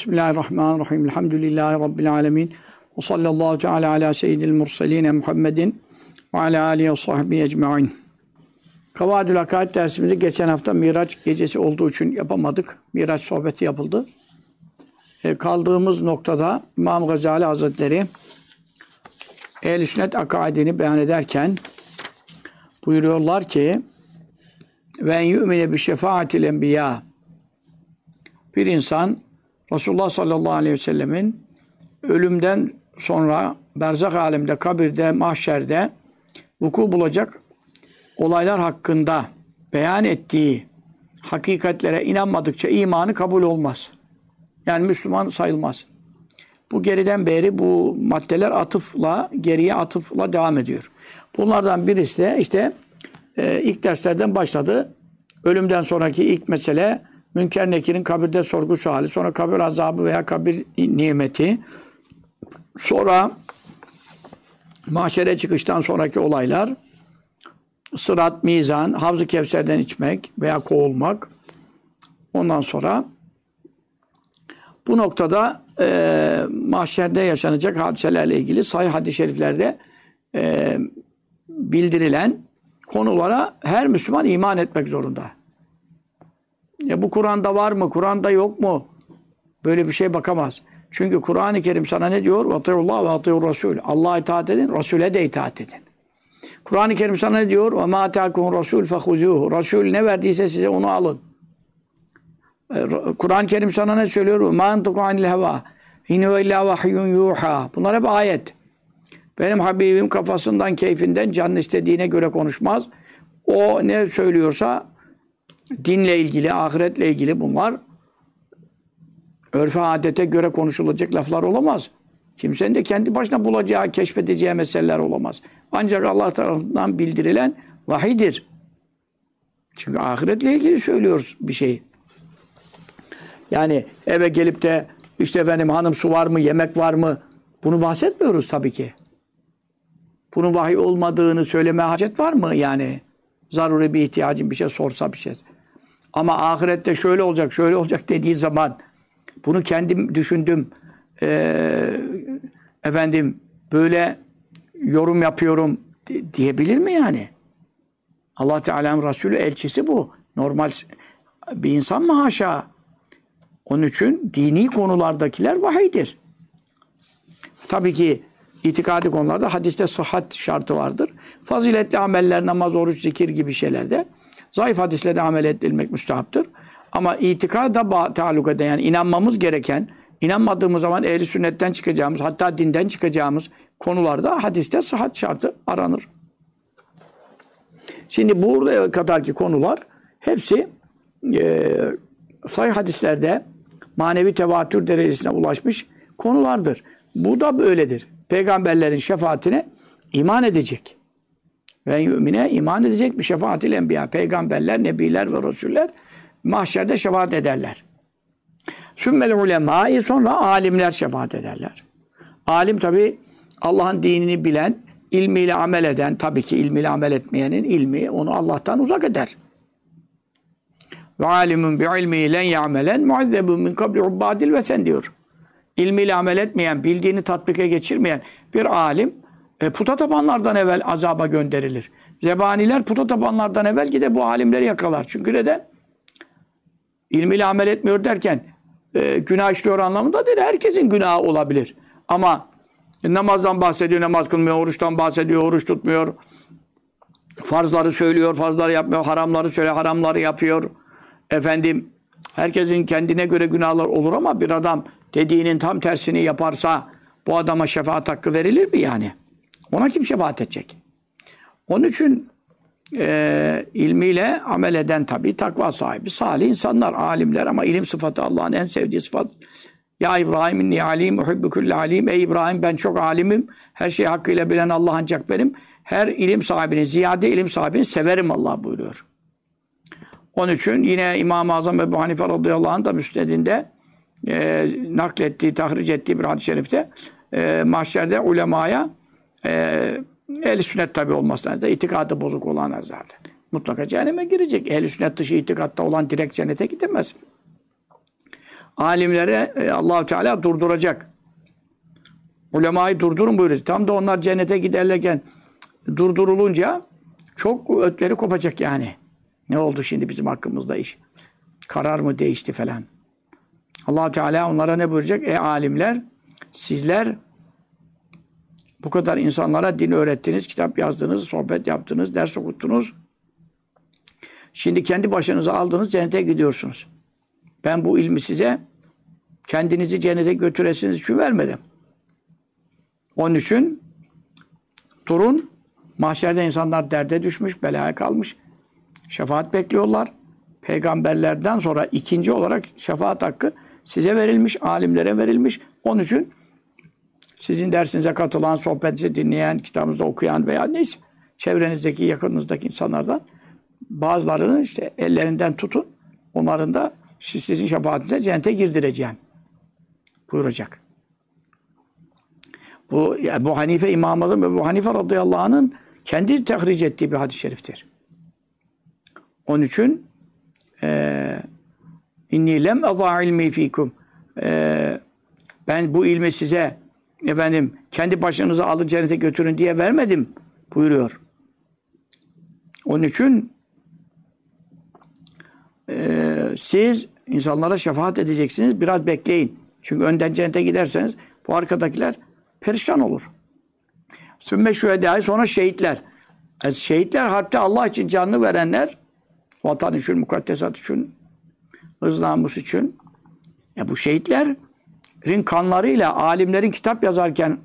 Bismillahirrahmanirrahim. Elhamdülillahi Rabbil alemin. Ve sallallahu teala ala seyyidil murseline Muhammedin ve ala alihi ve sahbihi ecma'in. Kavadül Hakaid dersimizi geçen hafta Miraç gecesi olduğu için yapamadık. Miraç sohbeti yapıldı. E, kaldığımız noktada İmam Gazali Hazretleri Ehl-i Sünnet akaidini beyan ederken buyuruyorlar ki ve en yu'mine bi şefaatil enbiya bir insan Resulullah sallallahu aleyhi ve sellemin ölümden sonra berzak alemde, kabirde, mahşerde vuku bulacak olaylar hakkında beyan ettiği hakikatlere inanmadıkça imanı kabul olmaz. Yani Müslüman sayılmaz. Bu geriden beri bu maddeler atıfla, geriye atıfla devam ediyor. Bunlardan birisi de işte e, ilk derslerden başladı. Ölümden sonraki ilk mesele Münker Nekir'in kabirde sorgu suali, sonra kabir azabı veya kabir nimeti, sonra mahşere çıkıştan sonraki olaylar, sırat, mizan, havz-ı kevserden içmek veya kovulmak. Ondan sonra bu noktada e, mahşerde yaşanacak hadiselerle ilgili sayı hadis-i şeriflerde e, bildirilen konulara her Müslüman iman etmek zorunda. Ya bu Kur'an'da var mı? Kur'an'da yok mu? Böyle bir şey bakamaz. Çünkü Kur'an-ı Kerim sana ne diyor? Vatiyullah ve atiyur Resul. Allah'a itaat edin, Resul'e de itaat edin. Kur'an-ı Kerim sana ne diyor? Ve ma atâkum Resul fehuzuhu. Resul ne verdiyse size onu alın. E, Kur'an-ı Kerim sana ne söylüyor? Ma antuku anil heva. İnü illa vahyun yuha. Bunlar hep ayet. Benim Habibim kafasından, keyfinden, canın istediğine göre konuşmaz. O ne söylüyorsa dinle ilgili, ahiretle ilgili bunlar örfe adete göre konuşulacak laflar olamaz. Kimsenin de kendi başına bulacağı, keşfedeceği meseleler olamaz. Ancak Allah tarafından bildirilen vahidir. Çünkü ahiretle ilgili söylüyoruz bir şey. Yani eve gelip de işte efendim hanım su var mı, yemek var mı? Bunu bahsetmiyoruz tabii ki. Bunun vahiy olmadığını söyleme hacet var mı yani? Zaruri bir ihtiyacın bir şey sorsa bir şey. Ama ahirette şöyle olacak, şöyle olacak dediği zaman bunu kendim düşündüm. Ee, efendim böyle yorum yapıyorum diyebilir mi yani? Allah Teala'nın Resulü elçisi bu. Normal bir insan mı haşa? Onun için dini konulardakiler vahiydir. Tabii ki itikadi konularda hadiste sıhhat şartı vardır. Faziletli ameller, namaz, oruç, zikir gibi şeylerde zayıf hadisle de amel edilmek müstahaptır. Ama itikada taalluk eden yani inanmamız gereken, inanmadığımız zaman ehli sünnetten çıkacağımız, hatta dinden çıkacağımız konularda hadiste sıhhat şartı aranır. Şimdi burada kadarki konular hepsi e, sayı hadislerde manevi tevatür derecesine ulaşmış konulardır. Bu da böyledir. Peygamberlerin şefaatine iman edecek. Ve yümine iman edecek bir şefaatil enbiya. Peygamberler, nebiler ve resuller mahşerde şefaat ederler. Sümmel ulemâi sonra alimler şefaat ederler. Alim tabi Allah'ın dinini bilen, ilmiyle amel eden, tabii ki ilmiyle amel etmeyenin ilmi onu Allah'tan uzak eder. Ve alimun bi ilmi len ya'melen muazzebun min kabli ubbadil ve sen diyor. İlmiyle amel etmeyen, bildiğini tatbike geçirmeyen bir alim e, puta tapanlardan evvel azaba gönderilir. Zebaniler puta tapanlardan evvel gide bu alimleri yakalar. Çünkü neden? İlmiyle amel etmiyor derken e, günah işliyor anlamında değil. Herkesin günahı olabilir. Ama namazdan bahsediyor, namaz kılmıyor, oruçtan bahsediyor, oruç tutmuyor. Farzları söylüyor, farzları yapmıyor, haramları söylüyor, haramları yapıyor. Efendim, herkesin kendine göre günahlar olur ama bir adam dediğinin tam tersini yaparsa bu adama şefaat hakkı verilir mi yani? Ona kim şefaat edecek? Onun için e, ilmiyle amel eden tabi takva sahibi, salih insanlar, alimler ama ilim sıfatı Allah'ın en sevdiği sıfat. Ya İbrahim inni alim, uhibbu kulli alim. Ey İbrahim ben çok alimim. Her şeyi hakkıyla bilen Allah ancak benim. Her ilim sahibini, ziyade ilim sahibini severim Allah buyuruyor. Onun için yine İmam-ı Azam Ebu Hanife radıyallahu anh da müstedinde e, naklettiği, tahric ettiği bir hadis-i şerifte e, mahşerde ulemaya e, ehl sünnet tabi olmasına da itikadı bozuk olanlar zaten. Mutlaka cehenneme girecek. ehl sünnet dışı itikatta olan direkt cennete gidemez. alimlere e, Allahu Teala durduracak. Ulemayı durdurun buyuruyor. Tam da onlar cennete giderlerken durdurulunca çok ötleri kopacak yani. Ne oldu şimdi bizim hakkımızda iş? Karar mı değişti falan. allah Teala onlara ne buyuracak? E alimler sizler bu kadar insanlara din öğrettiniz, kitap yazdınız, sohbet yaptınız, ders okuttunuz. Şimdi kendi başınıza aldınız, cennete gidiyorsunuz. Ben bu ilmi size kendinizi cennete götüresiniz için vermedim. Onun için durun. Mahşerde insanlar derde düşmüş, belaya kalmış. Şefaat bekliyorlar. Peygamberlerden sonra ikinci olarak şefaat hakkı size verilmiş, alimlere verilmiş. Onun için sizin dersinize katılan, sohbetinizi dinleyen, kitabınızda okuyan veya neyse çevrenizdeki, yakınınızdaki insanlardan bazılarını işte ellerinden tutun. Onların da sizin şefaatinize cennete girdireceğim. Buyuracak. Bu yani bu Hanife İmam Azam ve bu Hanife radıyallahu anh'ın kendi tehric ettiği bir hadis-i şeriftir. Onun için e, inni lem azâ ilmi fikum e, ben bu ilmi size efendim kendi başınıza alın cennete götürün diye vermedim buyuruyor. Onun için e, siz insanlara şefaat edeceksiniz. Biraz bekleyin. Çünkü önden cennete giderseniz bu arkadakiler perişan olur. Sümme şühedâi sonra şehitler. Yani şehitler harpte Allah için canını verenler vatan için, mukaddesat için, hız için. Ya bu şehitlerin kanlarıyla alimlerin kitap yazarken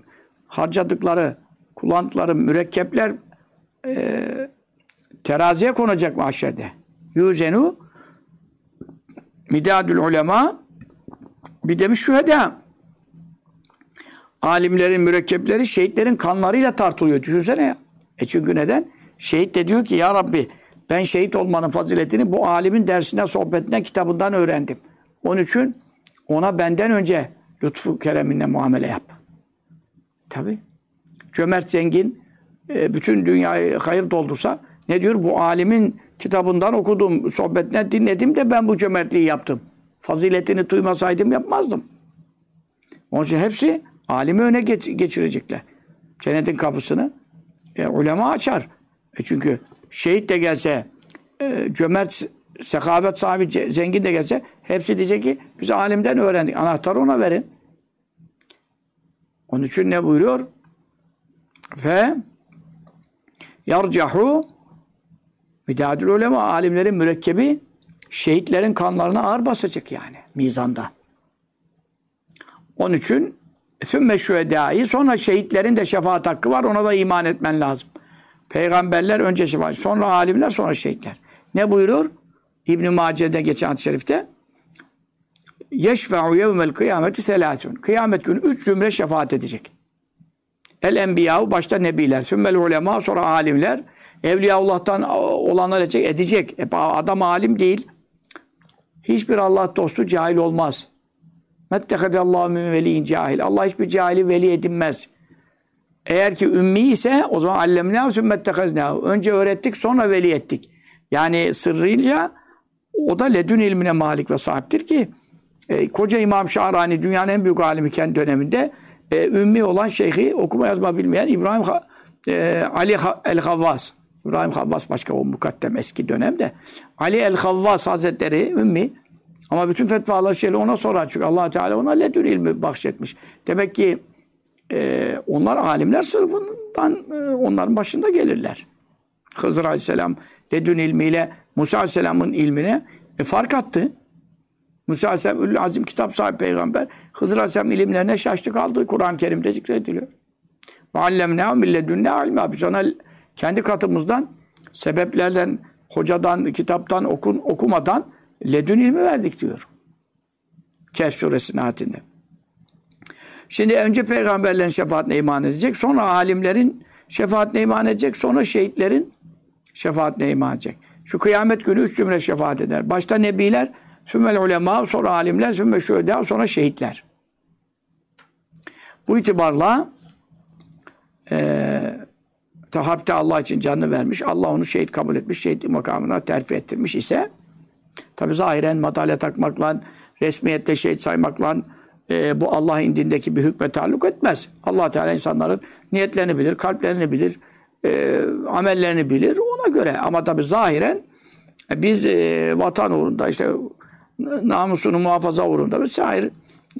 harcadıkları, kullandıkları mürekkepler e, teraziye konacak mahşerde. Yüzenu midadül ulema bir demiş şühedâ alimlerin mürekkepleri şehitlerin kanlarıyla tartılıyor. Düşünsene ya. E çünkü neden? Şehit de diyor ki ya Rabbi ben şehit olmanın faziletini bu alimin dersinden, sohbetinden, kitabından öğrendim. Onun için ona benden önce lütfu kereminle muamele yap. Tabi. Cömert zengin e, bütün dünyayı hayır doldursa ne diyor? Bu alimin kitabından okudum, sohbetinden dinledim de ben bu cömertliği yaptım. Faziletini duymasaydım yapmazdım. Onun için hepsi Alimi öne geç, geçirecekler. Cennetin kapısını e, ulema açar. E çünkü şehit de gelse, e, cömert, sekavet sahibi, zengin de gelse hepsi diyecek ki biz alimden öğrendik. Anahtarı ona verin. Onun için ne buyuruyor? Ve yarcahu midadül ulema alimlerin mürekkebi şehitlerin kanlarına ağır basacak yani mizanda. Onun için Sümme şühedâi sonra şehitlerin de şefaat hakkı var. Ona da iman etmen lazım. Peygamberler önce şefaat, sonra alimler, sonra şehitler. Ne buyurur? İbn-i Mace'de geçen hadis-i şerifte Yeşfe'u yevmel kıyameti selâsün. Kıyamet günü üç zümre şefaat edecek. El enbiyahu başta nebiler, sümmel ulema sonra alimler, Evliyaullah'tan olanlar edecek, edecek. E, adam alim değil. Hiçbir Allah dostu cahil olmaz. Mettehedallahu min veliyin cahil. Allah hiçbir cahili veli edinmez. Eğer ki ümmi ise o zaman allemnâhu sümmetteheznâhu. Önce öğrettik sonra veli ettik. Yani sırrıyla o da ledün ilmine malik ve sahiptir ki e, koca İmam Şahrani dünyanın en büyük alimi kendi döneminde e, ümmi olan şeyhi okuma yazma bilmeyen İbrahim e, Ali el-Havvas İbrahim Havvas başka o mukaddem eski dönemde. Ali el-Havvas Hazretleri ümmi ama bütün fetvalar şeyle ona sorar. Çünkü allah Teala ona ledül ilmi bahşetmiş. Demek ki e, onlar alimler sınıfından e, onların başında gelirler. Hızır Aleyhisselam ledün ilmiyle Musa Aleyhisselam'ın ilmine e, fark attı. Musa Aleyhisselam Ül Azim kitap sahibi peygamber. Hızır Aleyhisselam ilimlerine şaştı kaldı. Kur'an-ı Kerim'de zikrediliyor. Ve allemnâhu milledünne almâ. Biz ona kendi katımızdan sebeplerden, hocadan, kitaptan okun, okumadan ledün ilmi verdik diyor. Kehf suresinin ayetinde. Şimdi önce peygamberlerin şefaatine iman edecek, sonra alimlerin şefaatine iman edecek, sonra şehitlerin şefaatine iman edecek. Şu kıyamet günü üç cümle şefaat eder. Başta nebiler, sümmel ulema, sonra alimler, sümme şühedâ, sonra şehitler. Bu itibarla e, harpte Allah için canını vermiş, Allah onu şehit kabul etmiş, şehit makamına terfi ettirmiş ise Tabi zahiren madalya takmakla resmiyette şehit saymakla e, bu Allah indindeki bir hükme taalluk etmez. Allah Teala insanların niyetlerini bilir, kalplerini bilir, e, amellerini bilir ona göre. Ama tabi zahiren e, biz e, vatan uğrunda işte namusunu muhafaza uğrunda vesaire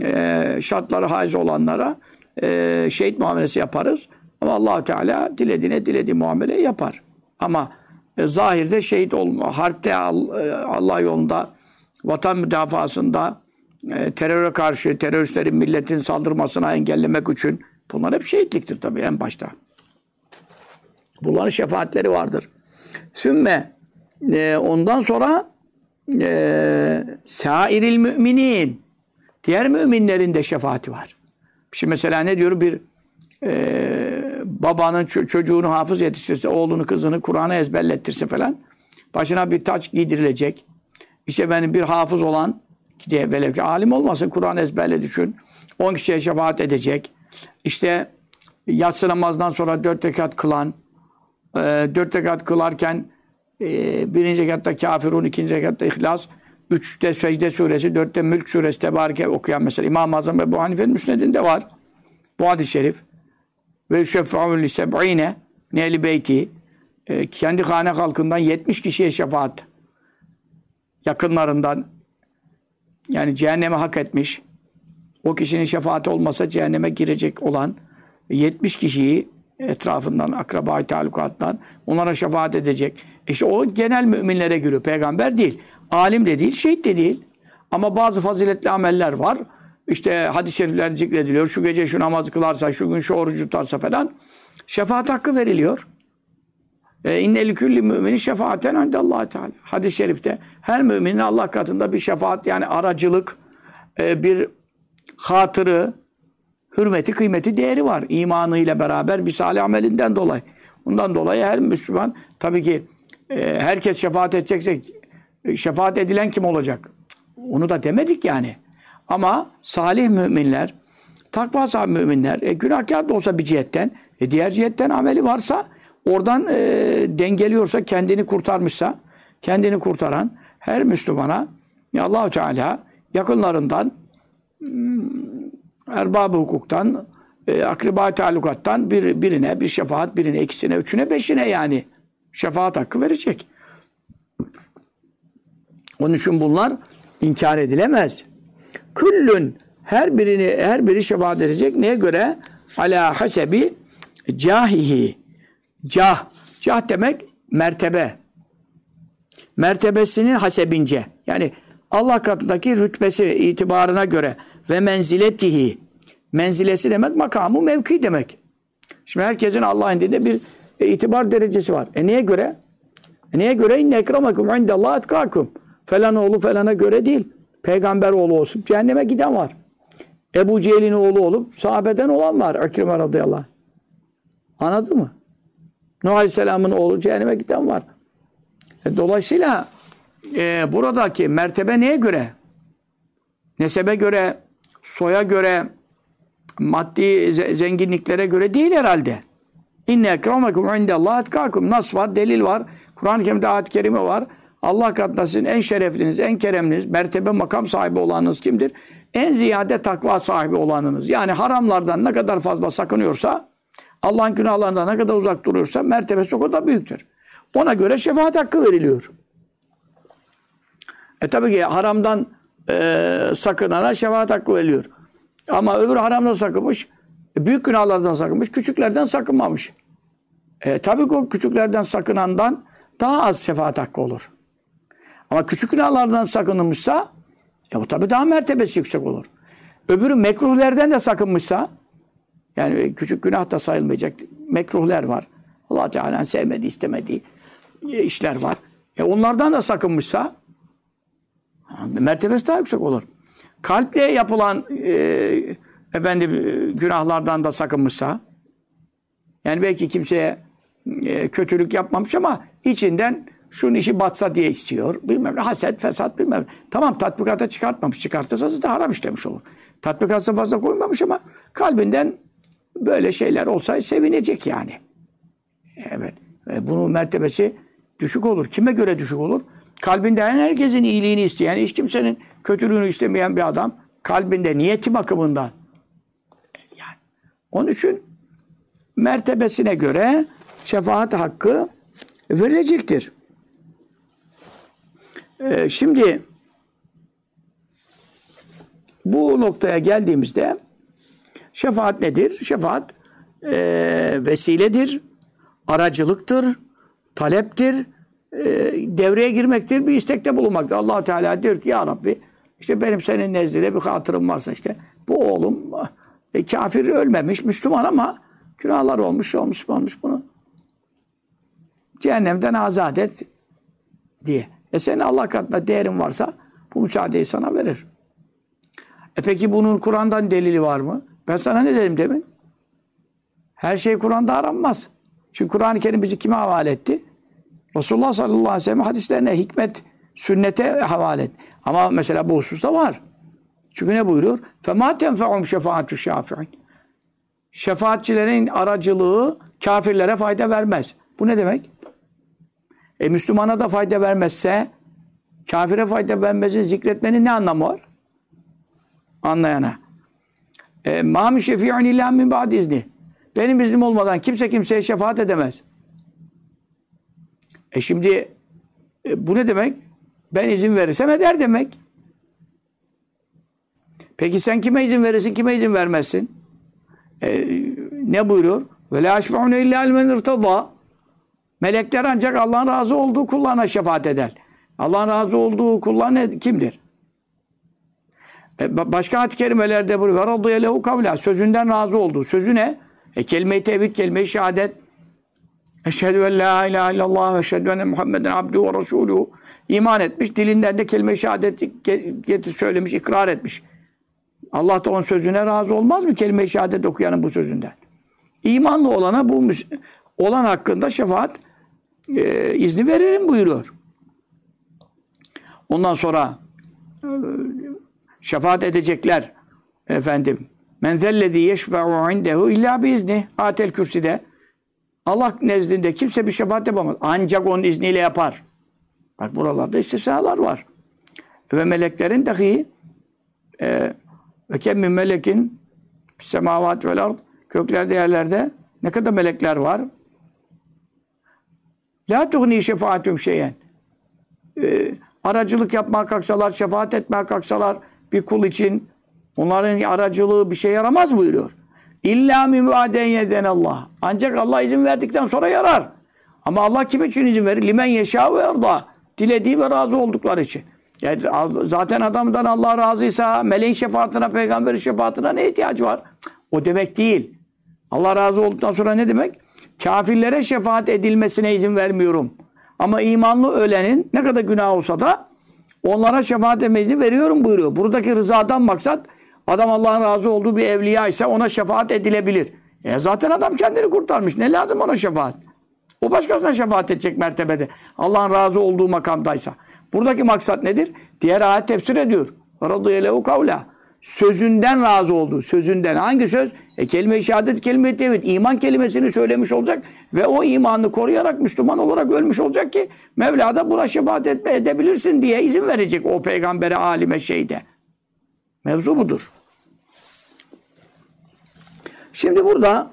e, şartları haiz olanlara e, şehit muamelesi yaparız. Ama allah Teala dilediğine dilediği muamele yapar. Ama e, zahirde şehit olma, harpte e, Allah yolunda, vatan müdafasında, e, teröre karşı, teröristlerin milletin saldırmasına engellemek için bunlar hep şehitliktir tabii en başta. Bunların şefaatleri vardır. Sümme e, ondan sonra e, sairil müminin diğer müminlerin de şefaati var. Şimdi mesela ne diyor bir e, babanın çocuğunu hafız yetiştirse, oğlunu kızını Kur'an'ı ezberlettirse falan başına bir taç giydirilecek. İşte benim bir hafız olan diye velev ki alim olmasın Kur'an ezberle düşün. 10 kişiye şefaat edecek. İşte yatsı namazdan sonra dört rekat kılan, e, dört rekat kılarken e, birinci rekatta kafirun, ikinci rekatta ihlas, üçte secde suresi, dörtte mülk suresi tebareke okuyan mesela İmam-ı Azam ve Bu Hanife'nin müsnedinde var. Bu hadis-i şerif. Ve şefa'un li seb'ine nehli beyti e, kendi hane halkından 70 kişiye şefaat yakınlarından yani cehenneme hak etmiş o kişinin şefaati olmasa cehenneme girecek olan 70 kişiyi etrafından, akraba talukattan onlara şefaat edecek. İşte o genel müminlere giriyor. Peygamber değil. Alim de değil, şehit de değil. Ama bazı faziletli ameller var. İşte hadis-i şerifler zikrediliyor. Şu gece şu namaz kılarsa, şu gün şu orucu tutarsa falan. Şefaat hakkı veriliyor. E, İnneli külli mümini şefaaten Allah Teala. Hadis-i şerifte her müminin Allah katında bir şefaat yani aracılık, e, bir hatırı, hürmeti, kıymeti, değeri var. İmanıyla beraber bir salih amelinden dolayı. Bundan dolayı her Müslüman tabii ki e, herkes şefaat edecekse şefaat edilen kim olacak? Onu da demedik yani. Ama salih müminler, takva sahibi müminler, e, günahkar da olsa bir cihetten, e, diğer cihetten ameli varsa, oradan e, dengeliyorsa, kendini kurtarmışsa, kendini kurtaran her Müslümana Allahu Teala yakınlarından, erbab hukuktan, e, akriba talukattan bir, birine, bir şefaat birine, ikisine, üçüne, beşine yani şefaat hakkı verecek. Onun için bunlar inkar edilemez. Küllün her birini her biri şefaat edecek. Neye göre? Ala hasebi cahihi. Cah. Cah demek mertebe. Mertebesinin hasebince. Yani Allah katındaki rütbesi itibarına göre ve menziletihi. Menzilesi demek makamı mevki demek. Şimdi herkesin Allah indinde bir itibar derecesi var. E neye göre? E neye göre? İnne ekramakum indallah etkakum. Falan oğlu falana göre değil. Peygamber oğlu olsun. Cehenneme giden var. Ebu Cehil'in oğlu olup sahabeden olan var. Ekrime radıyallahu anh. Anladın mı? Nuh Aleyhisselam'ın oğlu cehenneme giden var. E, dolayısıyla e, buradaki mertebe neye göre? Nesebe göre, soya göre, maddi zenginliklere göre değil herhalde. İnne ekremekum indellahi etkakum. Nas var, delil var. Kur'an-ı Kerim'de ayet-i kerime var. Allah katında sizin en şerefliniz, en keremliniz, mertebe makam sahibi olanınız kimdir? En ziyade takva sahibi olanınız. Yani haramlardan ne kadar fazla sakınıyorsa, Allah'ın günahlarından ne kadar uzak duruyorsa mertebesi o kadar büyüktür. Ona göre şefaat hakkı veriliyor. E tabi ki haramdan e, sakınana şefaat hakkı veriliyor. Ama öbür haramdan sakınmış, büyük günahlardan sakınmış, küçüklerden sakınmamış. E, tabii ki o küçüklerden sakınandan daha az şefaat hakkı olur. Ama küçük günahlardan sakınmışsa e o tabii daha mertebesi yüksek olur. Öbürü mekruhlerden de sakınmışsa yani küçük günah da sayılmayacak mekruhler var. Allah Teala'nın sevmediği, istemediği e, işler var. E onlardan da sakınmışsa mertebesi daha yüksek olur. Kalple yapılan e, efendim e, günahlardan da sakınmışsa yani belki kimseye e, kötülük yapmamış ama içinden şunun işi batsa diye istiyor. Bilmem ne. Haset, fesat bilmem ne. Tamam tatbikata çıkartmamış. Çıkartırsa zaten haram işlemiş olur. Tatbikatsa fazla koymamış ama kalbinden böyle şeyler olsa sevinecek yani. Evet. E, bunun mertebesi düşük olur. Kime göre düşük olur? Kalbinden herkesin iyiliğini isteyen, hiç kimsenin kötülüğünü istemeyen bir adam kalbinde niyeti bakımından yani onun için mertebesine göre şefaat hakkı verilecektir. Ee, şimdi bu noktaya geldiğimizde şefaat nedir? Şefaat e, vesiledir, aracılıktır, taleptir, devreye girmektir, bir istekte bulunmaktır. allah Teala diyor ki ya Rabbi işte benim senin nezdinde bir hatırım varsa işte bu oğlum e, kafir ölmemiş, Müslüman ama günahlar olmuş, olmuş, olmuş bunu. Cehennemden azat et diye. E senin Allah katında değerin varsa bu müsaadeyi sana verir. E peki bunun Kur'an'dan delili var mı? Ben sana ne dedim demin? Her şey Kur'an'da aranmaz. Çünkü Kur'an-ı Kerim bizi kime havale etti? Resulullah sallallahu aleyhi ve sellem hadislerine hikmet, sünnete havale etti. Ama mesela bu hususta var. Çünkü ne buyuruyor? فَمَا تَنْفَعُمْ شَفَاعَةُ الشَّافِعِينَ Şefaatçilerin aracılığı kafirlere fayda vermez. Bu ne demek? E Müslümana da fayda vermezse kafire fayda vermezini zikretmenin ne anlamı var? Anlayana. E, مَا مِنْ شَفِيعٌ اِلَّا مِنْ بَعْدِ izni. Benim iznim olmadan kimse kimseye şefaat edemez. E şimdi e, bu ne demek? Ben izin verirsem eder demek. Peki sen kime izin verirsin, kime izin vermezsin? E, ne buyuruyor? Ve la eşfe'une illa men. Melekler ancak Allah'ın razı olduğu kullarına şefaat eder. Allah'ın razı olduğu kullar ne, kimdir? E, başka ayet-i kerimelerde buyuruyor. Radıyallahu lehu kavla. Sözünden razı olduğu. Sözü ne? E, kelime-i tevhid, kelime-i şehadet. Eşhedü en la ilahe illallah ve eşhedü enne Muhammeden abduhu ve resuluhu. İman etmiş. Dilinden de kelime-i şehadet söylemiş, ikrar etmiş. Allah da onun sözüne razı olmaz mı kelime-i şehadet okuyanın bu sözünden? İmanlı olana bu olan hakkında şefaat e, izni veririm buyuruyor. Ondan sonra e, şefaat edecekler efendim. Men zellezî yeşfe'u indehu illa biizni. Atel kürsüde. Allah nezdinde kimse bir şefaat yapamaz. Ancak onun izniyle yapar. Bak buralarda istisnalar var. Ve meleklerin dahi e, ve kemmin melekin semavat vel ard köklerde yerlerde ne kadar melekler var? La tuhni şefaatüm şeyen. E, aracılık yapmaya kalksalar, şefaat etmeye kalksalar bir kul için onların aracılığı bir şey yaramaz buyuruyor. İlla müvaden yeden Allah. Ancak Allah izin verdikten sonra yarar. Ama Allah kim için izin verir? Limen yeşâ ve erda. Dilediği ve razı oldukları için. Yani zaten adamdan Allah razıysa meleğin şefaatine, peygamberin şefaatine ne ihtiyacı var? O demek değil. Allah razı olduktan sonra ne demek? Kafirlere şefaat edilmesine izin vermiyorum. Ama imanlı ölenin ne kadar günah olsa da onlara şefaat etme veriyorum buyuruyor. Buradaki rızadan maksat adam Allah'ın razı olduğu bir evliya ise ona şefaat edilebilir. E zaten adam kendini kurtarmış. Ne lazım ona şefaat? O başkasına şefaat edecek mertebede. Allah'ın razı olduğu makamdaysa. Buradaki maksat nedir? Diğer ayet tefsir ediyor. Radıyallahu kavla. Sözünden razı olduğu. Sözünden. Hangi söz? E kelime-i şehadet, kelime-i tevhid. İman kelimesini söylemiş olacak ve o imanını koruyarak Müslüman olarak ölmüş olacak ki Mevla da buna şefaat etme edebilirsin diye izin verecek o peygambere, alime, şeyde. Mevzu budur. Şimdi burada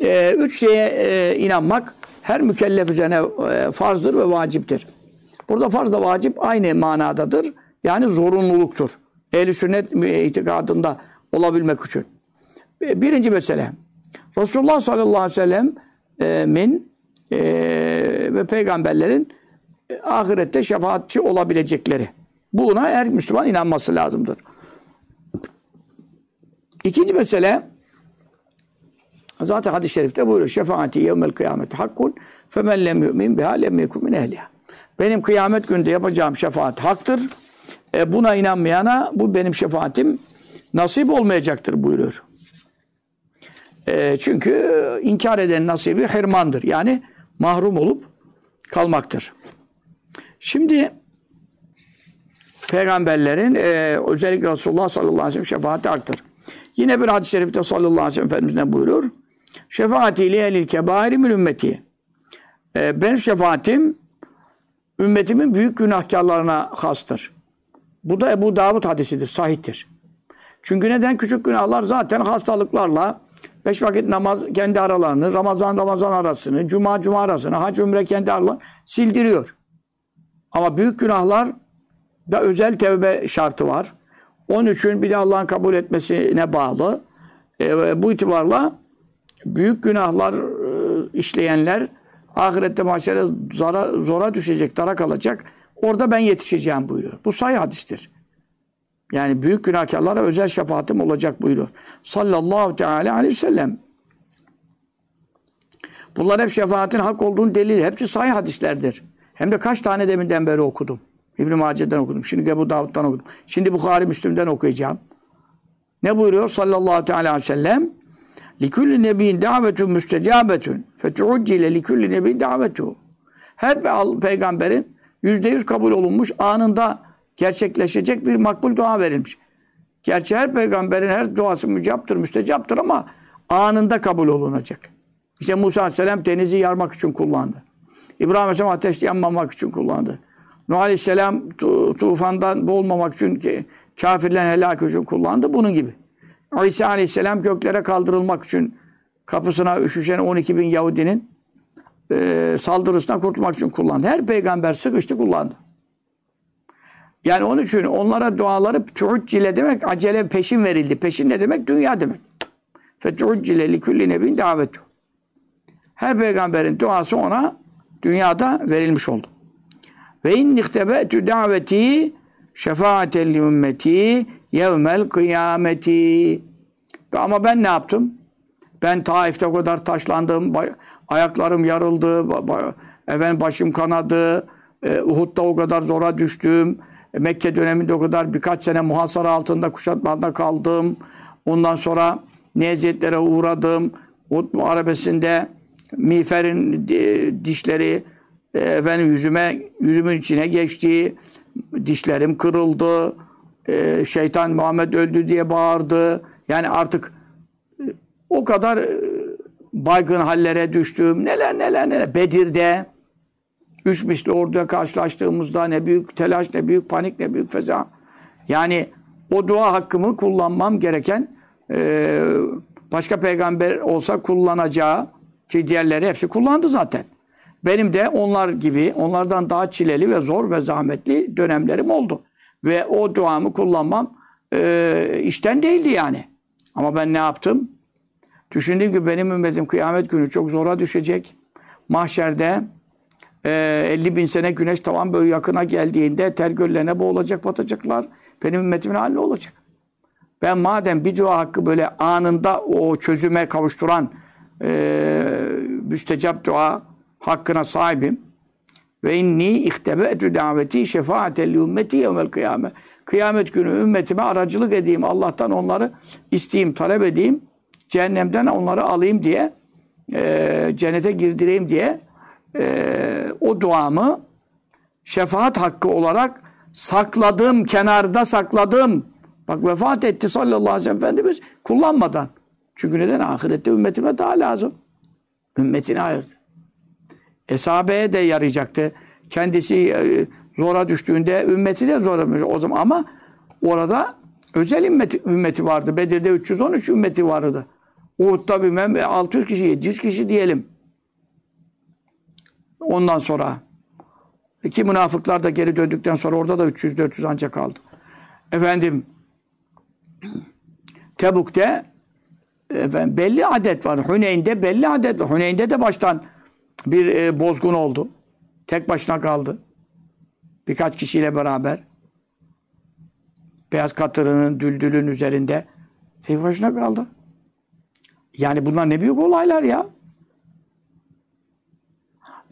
e, üç şeye e, inanmak her mükellef üzerine e, farzdır ve vaciptir. Burada farz da vacip aynı manadadır. Yani zorunluluktur. Ehl-i sünnet itikadında olabilmek için. Birinci mesele. Resulullah sallallahu aleyhi ve sellem'in e, ve peygamberlerin e, ahirette şefaatçi olabilecekleri. Buna her Müslüman inanması lazımdır. İkinci mesele zaten hadis-i şerifte buyuruyor. Şefaati yevmel kıyameti hakkun femen lem yu'min biha lem yekun min ehliha. Benim kıyamet günde yapacağım şefaat haktır. E buna inanmayana bu benim şefaatim nasip olmayacaktır buyuruyor. E, çünkü inkar eden nasibi hermandır. Yani mahrum olup kalmaktır. Şimdi peygamberlerin e, özellikle Resulullah sallallahu aleyhi ve sellem şefaati haktır. Yine bir hadis-i şerifte sallallahu aleyhi ve sellem Efendimiz'den buyurur. Şefaati li ehlil kebairi min ümmeti. E, benim şefaatim ümmetimin büyük günahkarlarına hastır. Bu da Ebu Davud hadisidir, sahihtir. Çünkü neden? Küçük günahlar zaten hastalıklarla, beş vakit namaz kendi aralarını, Ramazan Ramazan arasını, Cuma Cuma arasını, Hac Ümre kendi aralarını sildiriyor. Ama büyük günahlar da özel tevbe şartı var. Onun için bir de Allah'ın kabul etmesine bağlı. E, bu itibarla büyük günahlar e, işleyenler ahirette mahşere zora, zora düşecek, dara kalacak. Orada ben yetişeceğim buyuruyor. Bu sayı hadistir. Yani büyük günahkarlara özel şefaatim olacak buyuruyor. Sallallahu teala aleyhi ve sellem. Bunlar hep şefaatin hak olduğunu delil. Hepsi sayı hadislerdir. Hem de kaç tane deminden beri okudum. İbn-i Mace'den okudum. Şimdi Ebu Davud'dan okudum. Şimdi Bukhari Müslim'den okuyacağım. Ne buyuruyor sallallahu aleyhi ve sellem? Likulli nebiyin davetun müstecabetun. Fetuuccile likulli nebiyin davetu. Her peygamberin yüzde yüz kabul olunmuş anında gerçekleşecek bir makbul dua verilmiş. Gerçi her peygamberin her duası mücaptır, müstecaptır ama anında kabul olunacak. İşte Musa Aleyhisselam denizi yarmak için kullandı. İbrahim Aleyhisselam ateşte yanmamak için kullandı. Nuh Aleyhisselam tu tufandan boğulmamak için ki, kafirlerin helak için kullandı. Bunun gibi. İsa Aleyhisselam göklere kaldırılmak için kapısına üşüşen 12 bin Yahudinin e, saldırısından kurtulmak için kullandı. Her peygamber sıkıştı kullandı. Yani onun için onlara duaları tuuccile demek acele peşin verildi. Peşin ne demek? Dünya demek. Fetuuccile li kulli nebin davetu. Her peygamberin duası ona dünyada verilmiş oldu. Ve in ihtebe'tü daveti şefaaten li ümmeti yevmel kıyameti. Ama ben ne yaptım? Ben Taif'te o kadar taşlandım, ayaklarım yarıldı, efendim başım kanadı, e, Uhud'da o kadar zora düştüm, e, Mekke döneminde o kadar birkaç sene muhasara altında, kuşatmada kaldım. Ondan sonra neziyetlere uğradım. Uhud arabesinde miğferin dişleri e, efendim yüzüme yüzümün içine geçti. Dişlerim kırıldı. E, şeytan Muhammed öldü diye bağırdı. Yani artık o kadar baygın hallere düştüm. Neler neler neler. Bedir'de Üç misli orduya karşılaştığımızda ne büyük telaş, ne büyük panik, ne büyük feza. Yani o dua hakkımı kullanmam gereken e, başka peygamber olsa kullanacağı ki diğerleri hepsi kullandı zaten. Benim de onlar gibi, onlardan daha çileli ve zor ve zahmetli dönemlerim oldu. Ve o duamı kullanmam e, işten değildi yani. Ama ben ne yaptım? Düşündüm ki benim ümmetim kıyamet günü çok zora düşecek. Mahşerde e, ee, 50 bin sene güneş tavan böyle yakına geldiğinde ter göllerine boğulacak, batacaklar. Benim ümmetimin hali ne olacak? Ben madem bir dua hakkı böyle anında o çözüme kavuşturan e, müstecap dua hakkına sahibim. Ve inni ihtebe'tü daveti şefaatel ümmeti yevmel kıyame. Kıyamet günü ümmetime aracılık edeyim. Allah'tan onları isteyeyim, talep edeyim. Cehennemden onları alayım diye, e, cennete girdireyim diye e, o duamı şefaat hakkı olarak sakladım, kenarda sakladım. Bak vefat etti sallallahu aleyhi ve sellem Efendimiz kullanmadan. Çünkü neden? Ahirette ümmetime daha lazım. Ümmetini ayırdı. Esabe'ye de yarayacaktı. Kendisi e, zora düştüğünde ümmeti de zora o zaman ama orada özel ümmeti, ümmeti vardı. Bedir'de 313 ümmeti vardı. Uhud'da bilmem 600 kişi, 700 kişi diyelim. Ondan sonra ki münafıklar da geri döndükten sonra orada da 300-400 ancak kaldı. Efendim Tebuk'te efendim, belli adet var. Hüneyn'de belli adet var. Hüneyn'de de baştan bir e, bozgun oldu. Tek başına kaldı. Birkaç kişiyle beraber. Beyaz katırının düldülün üzerinde. Tek başına kaldı. Yani bunlar ne büyük olaylar ya.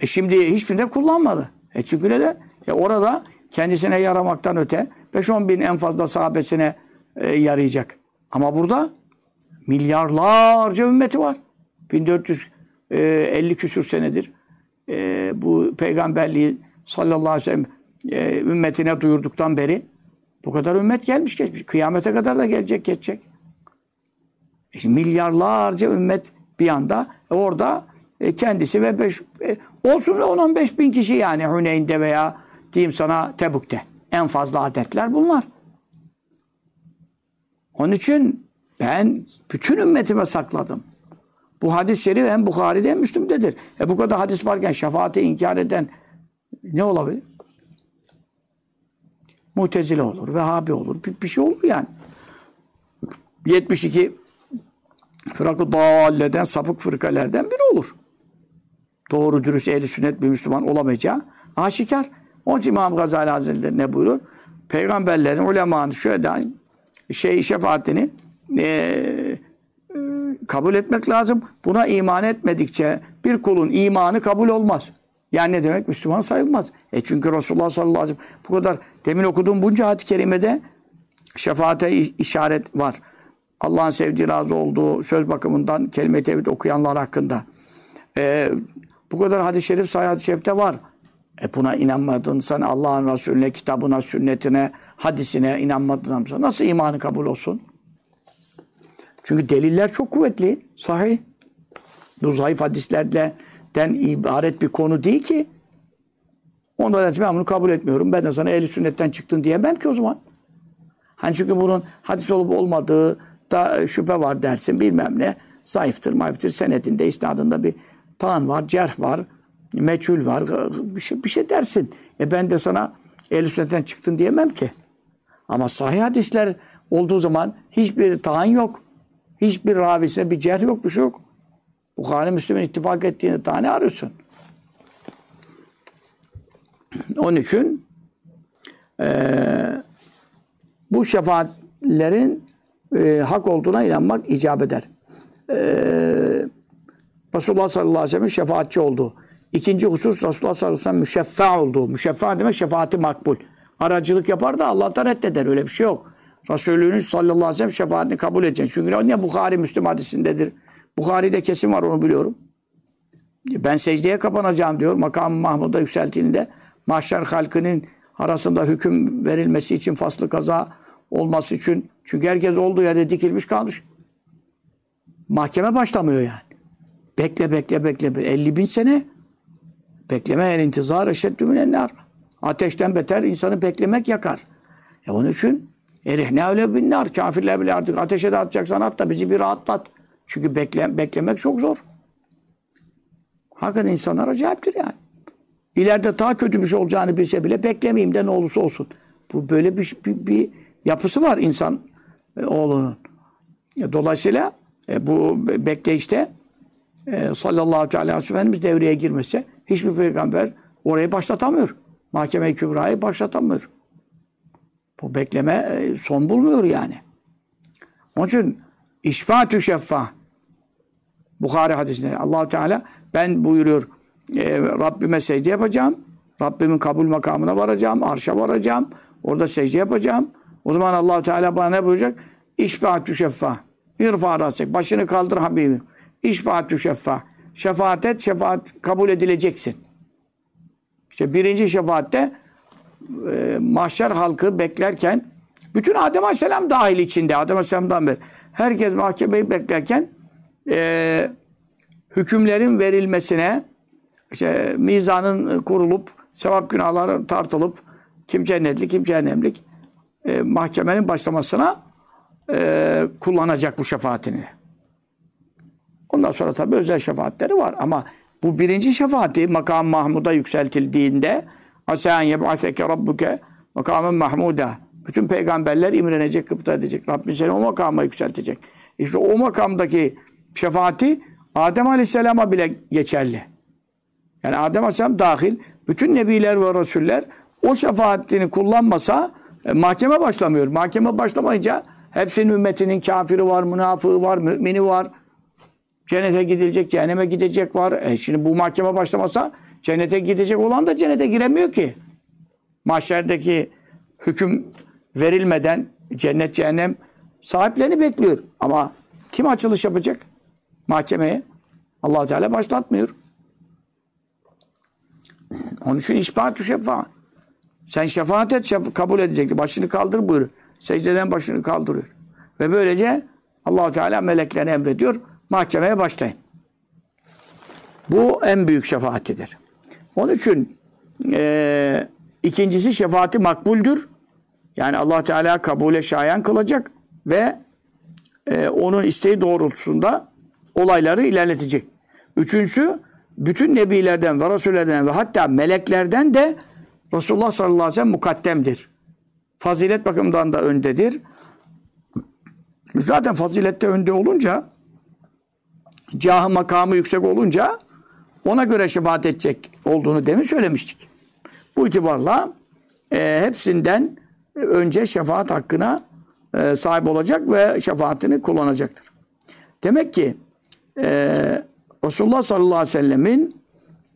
E şimdi hiçbirinde kullanmadı. E çünkü neden? E orada kendisine yaramaktan öte 5-10 bin en fazla sahabesine e, yarayacak. Ama burada milyarlarca ümmeti var. 1450 e, küsür senedir e, bu peygamberliği sallallahu aleyhi ve sellem e, ümmetine duyurduktan beri bu kadar ümmet gelmiş geçmiş. Kıyamete kadar da gelecek geçecek. E milyarlarca ümmet bir anda e orada e, kendisi ve beş, e, Olsun 10-15 bin kişi yani Hüneyn'de veya diyeyim sana Tebuk'te. En fazla adetler bunlar. Onun için ben bütün ümmetime sakladım. Bu hadis-i şerif hem Bukhari'de hem Müslüm'dedir. E bu kadar hadis varken şefaati inkar eden ne olabilir? Mutezile olur, Vehhabi olur, bir, bir şey olur yani. 72 fırakı dalleden, sapık fırkalerden biri olur. Doğru dürüst ehli sünnet bir Müslüman olamayacağı aşikar. Onun için İmam Gazali Hazretleri ne buyurur? Peygamberlerin, ulemanın şöyle şey şefaatini e, kabul etmek lazım. Buna iman etmedikçe bir kulun imanı kabul olmaz. Yani ne demek? Müslüman sayılmaz. E çünkü Resulullah sallallahu aleyhi ve sellem bu kadar demin okuduğum bunca ayet-i kerimede şefaate işaret var. Allah'ın sevdiği, razı olduğu söz bakımından kelime-i tevhid okuyanlar hakkında. E, bu kadar hadis-i şerif, sahih hadis-i şerifte var. E buna inanmadın sen Allah'ın Resulüne, kitabına, sünnetine, hadisine inanmadın. Nasıl imanı kabul olsun? Çünkü deliller çok kuvvetli, sahih. Bu zayıf hadislerden ibaret bir konu değil ki. Ondan ben bunu kabul etmiyorum. Ben de sana ehli sünnetten çıktın diyemem ki o zaman. Hani çünkü bunun hadis olup olmadığı da şüphe var dersin bilmem ne. Zayıftır, mayıftır. Senedinde, isnadında bir tan var, cerh var, meçhul var. Bir şey, bir şey dersin. E ben de sana ehli sünnetten çıktın diyemem ki. Ama sahih hadisler olduğu zaman hiçbir taan yok. Hiçbir ravisine bir cerh yok, bir şey yok. Bukhari Müslüm'ün ittifak ettiğini tane arıyorsun. Onun için e, bu şefaatlerin e, hak olduğuna inanmak icap eder. E, Resulullah sallallahu aleyhi ve sellem şefaatçi oldu. İkinci husus Resulullah sallallahu aleyhi ve sellem müşeffa oldu. Müşeffa demek şefaati makbul. Aracılık yapar da Allah'tan reddeder. Öyle bir şey yok. Resulünün sallallahu aleyhi ve sellem şefaatini kabul edeceksin. Çünkü ne Bukhari Müslüm hadisindedir. Bukhari'de kesin var onu biliyorum. Ben secdeye kapanacağım diyor. Makam Mahmud'a yükseltiğinde mahşer halkının arasında hüküm verilmesi için faslı kaza olması için çünkü herkes olduğu yerde dikilmiş kalmış. Mahkeme başlamıyor yani. Bekle bekle bekle. 50 bin sene bekleme el intizar eşeddü minennar. Ateşten beter insanı beklemek yakar. E onun için erihne öyle binler. Kafirler bile artık ateşe de atacaksan at da bizi bir rahatlat. Çünkü bekle, beklemek çok zor. Hakikaten insanlar acayiptir yani. İleride daha kötü bir şey olacağını bilse bile beklemeyeyim de ne olursa olsun. Bu böyle bir, bir, bir yapısı var insan e, oğlunun. E, dolayısıyla e, bu bekleyişte e, sallallahu aleyhi ve sellem devreye girmese hiçbir peygamber orayı başlatamıyor. Mahkeme-i Kübra'yı başlatamıyor. Bu bekleme e, son bulmuyor yani. Onun için işfatü şeffa Bukhari hadisinde allah Teala ben buyuruyor e, Rabbime secde yapacağım. Rabbimin kabul makamına varacağım. Arşa varacağım. Orada secde yapacağım. O zaman allah Teala bana ne buyuracak? İşfaatü şeffa. İrfa rasek. Başını kaldır Habibim. İşfaatü şeffa. Şefaat et, şefaat kabul edileceksin. İşte birinci şefaatte e, mahşer halkı beklerken bütün Adem Aleyhisselam dahil içinde. Adem Aleyhisselam'dan beri. Herkes mahkemeyi beklerken e, hükümlerin verilmesine işte mizanın kurulup sevap günahları tartılıp kim cennetlik kim cehennemlik e, mahkemenin başlamasına e, kullanacak bu şefaatini. Ondan sonra tabi özel şefaatleri var ama bu birinci şefaati makam Mahmud'a yükseltildiğinde Asen yeb'aseke rabbuke makamın mahmuda. Bütün peygamberler imrenecek, kıpta edecek. Rabbim seni o makama yükseltecek. İşte o makamdaki şefaati Adem Aleyhisselam'a bile geçerli. Yani Adem Aleyhisselam dahil bütün nebiler ve rasuller o şefaatini kullanmasa e, mahkeme başlamıyor. Mahkeme başlamayınca hepsinin ümmetinin kafiri var, münafığı var, mümini var. Cennete gidilecek, cehenneme gidecek var. E şimdi bu mahkeme başlamasa cennete gidecek olan da cennete giremiyor ki. Mahşerdeki hüküm verilmeden cennet, cehennem sahiplerini bekliyor. Ama kim açılış yapacak? Mahkemeye. allah Teala başlatmıyor. Onun için işfaat şefa. Sen şefaat et, şef kabul edecek. Başını kaldır buyur. Secdeden başını kaldırıyor. Ve böylece allah Teala meleklerine emrediyor. Mahkemeye başlayın. Bu en büyük şefaatidir. Onun için e, ikincisi şefaati makbuldür. Yani Allah Teala kabule şayan kılacak ve e, onun isteği doğrultusunda olayları ilerletecek. Üçüncüsü bütün nebilerden ve rasullerden ve hatta meleklerden de Resulullah sallallahu aleyhi ve sellem mukaddemdir. Fazilet bakımından da öndedir. Zaten fazilette önde olunca cahı makamı yüksek olunca ona göre şefaat edecek olduğunu demin söylemiştik. Bu itibarla e, hepsinden önce şefaat hakkına e, sahip olacak ve şefaatini kullanacaktır. Demek ki e, Resulullah sallallahu aleyhi ve sellemin